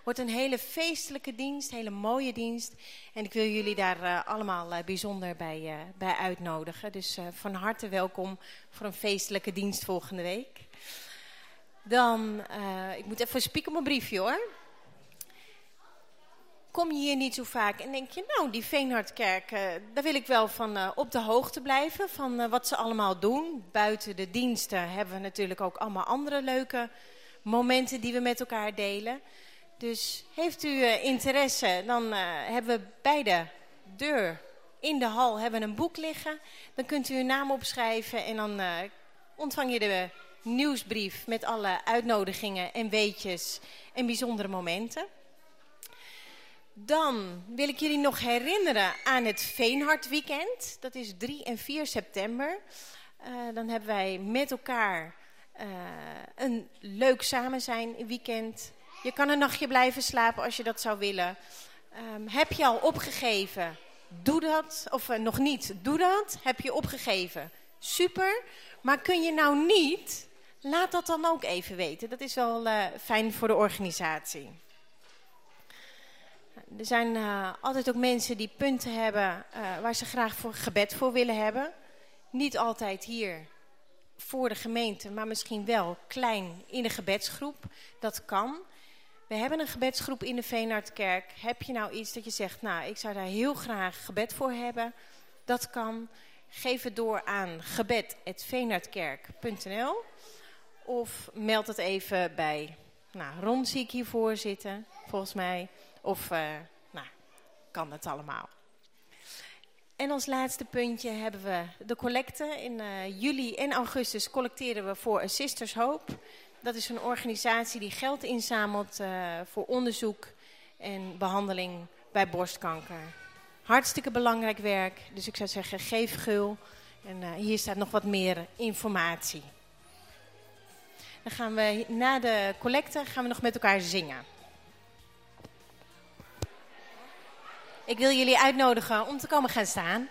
Wordt een hele feestelijke dienst, hele mooie dienst. En ik wil jullie daar uh, allemaal uh, bijzonder bij, uh, bij uitnodigen. Dus van harte welkom voor een feestelijke dienst volgende week. Dan, ik moet even spieken op mijn briefje hoor. Kom je hier niet zo vaak en denk je, nou die Veenhardkerk, daar wil ik wel van op de hoogte blijven. Van wat ze allemaal doen. Buiten de diensten hebben we natuurlijk ook allemaal andere leuke momenten die we met elkaar delen. Dus heeft u uh, interesse, dan uh, hebben we bij de deur in de hal hebben een boek liggen. Dan kunt u uw naam opschrijven en dan uh, ontvang je de nieuwsbrief met alle uitnodigingen en weetjes en bijzondere momenten. Dan wil ik jullie nog herinneren aan het Veenhard Weekend. Dat is 3 en 4 september. dan hebben wij met elkaar een leuk samen zijn weekend je kan een nachtje blijven slapen als je dat zou willen. Um, heb je al opgegeven? Doe dat. Of uh, nog niet? Doe dat. Heb je opgegeven? Super. Maar kun je nou niet? Laat dat dan ook even weten. Dat is wel uh, fijn voor de organisatie. Er zijn uh, altijd ook mensen die punten hebben waar ze graag voor gebed voor willen hebben. Niet altijd hier voor de gemeente, maar misschien wel klein in de gebedsgroep. Dat kan. We hebben een gebedsgroep in de Veenhardkerk. Heb je nou iets dat je zegt, nou, ik zou daar heel graag gebed voor hebben? Dat kan. Geef het door aan gebed.veenhardkerk.nl Of meld het even bij, nou, Ron zie ik hiervoor zitten, volgens mij. Of, uh, nou, kan het allemaal. En als laatste puntje hebben we de collecte. In uh, juli en augustus collecteren we voor Sisters Hope. Dat is een organisatie die geld inzamelt uh, voor onderzoek en behandeling bij borstkanker. Hartstikke belangrijk werk, dus ik zou zeggen geef gul. En uh, hier staat nog wat meer informatie. Dan gaan we na de collecte gaan we nog met elkaar zingen. Ik wil jullie uitnodigen om te komen gaan staan.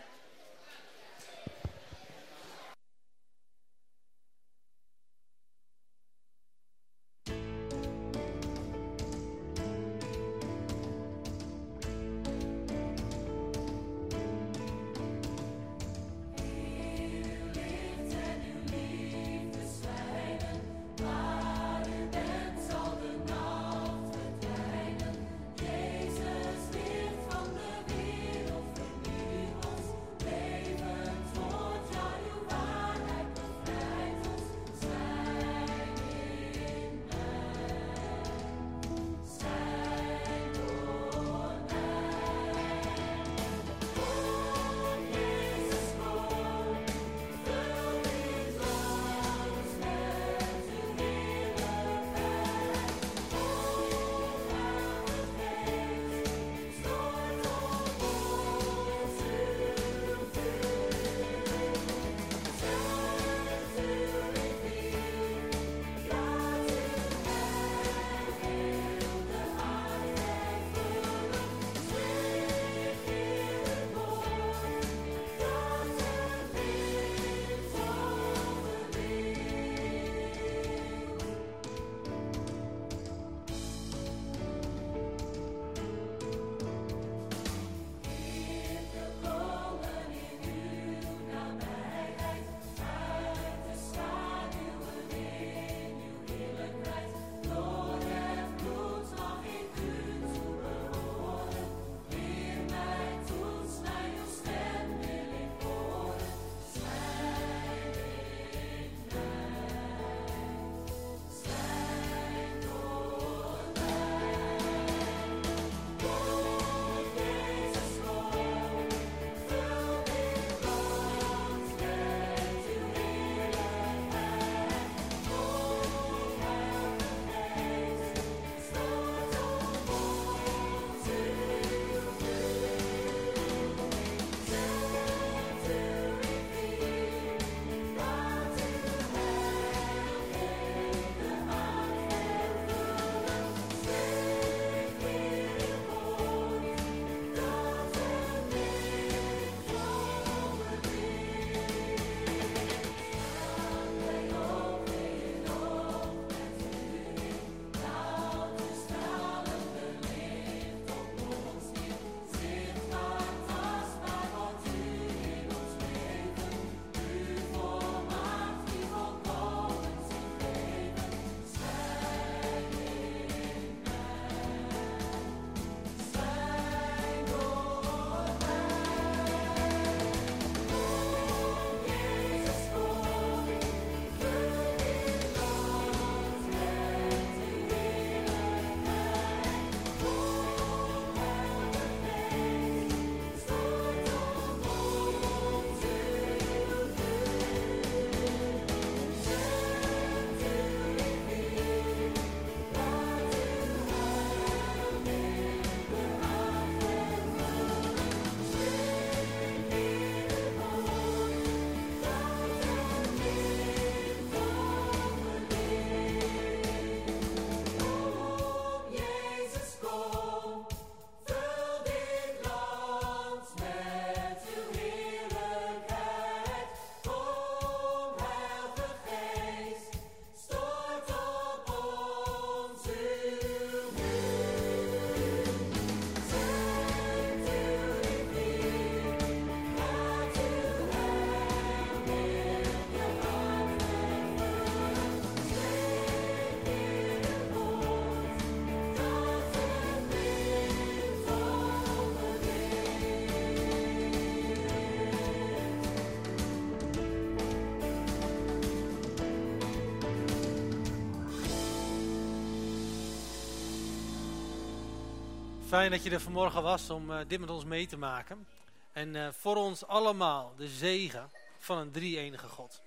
Fijn dat je er vanmorgen was om uh, dit met ons mee te maken. En uh, voor ons allemaal de zegen van een drie-enige God.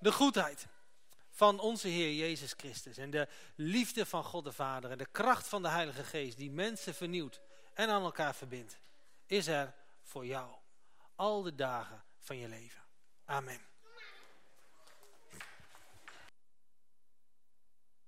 De goedheid van onze Heer Jezus Christus en de liefde van God de Vader en de kracht van de Heilige Geest die mensen vernieuwt en aan elkaar verbindt, is er voor jou al de dagen van je leven. Amen.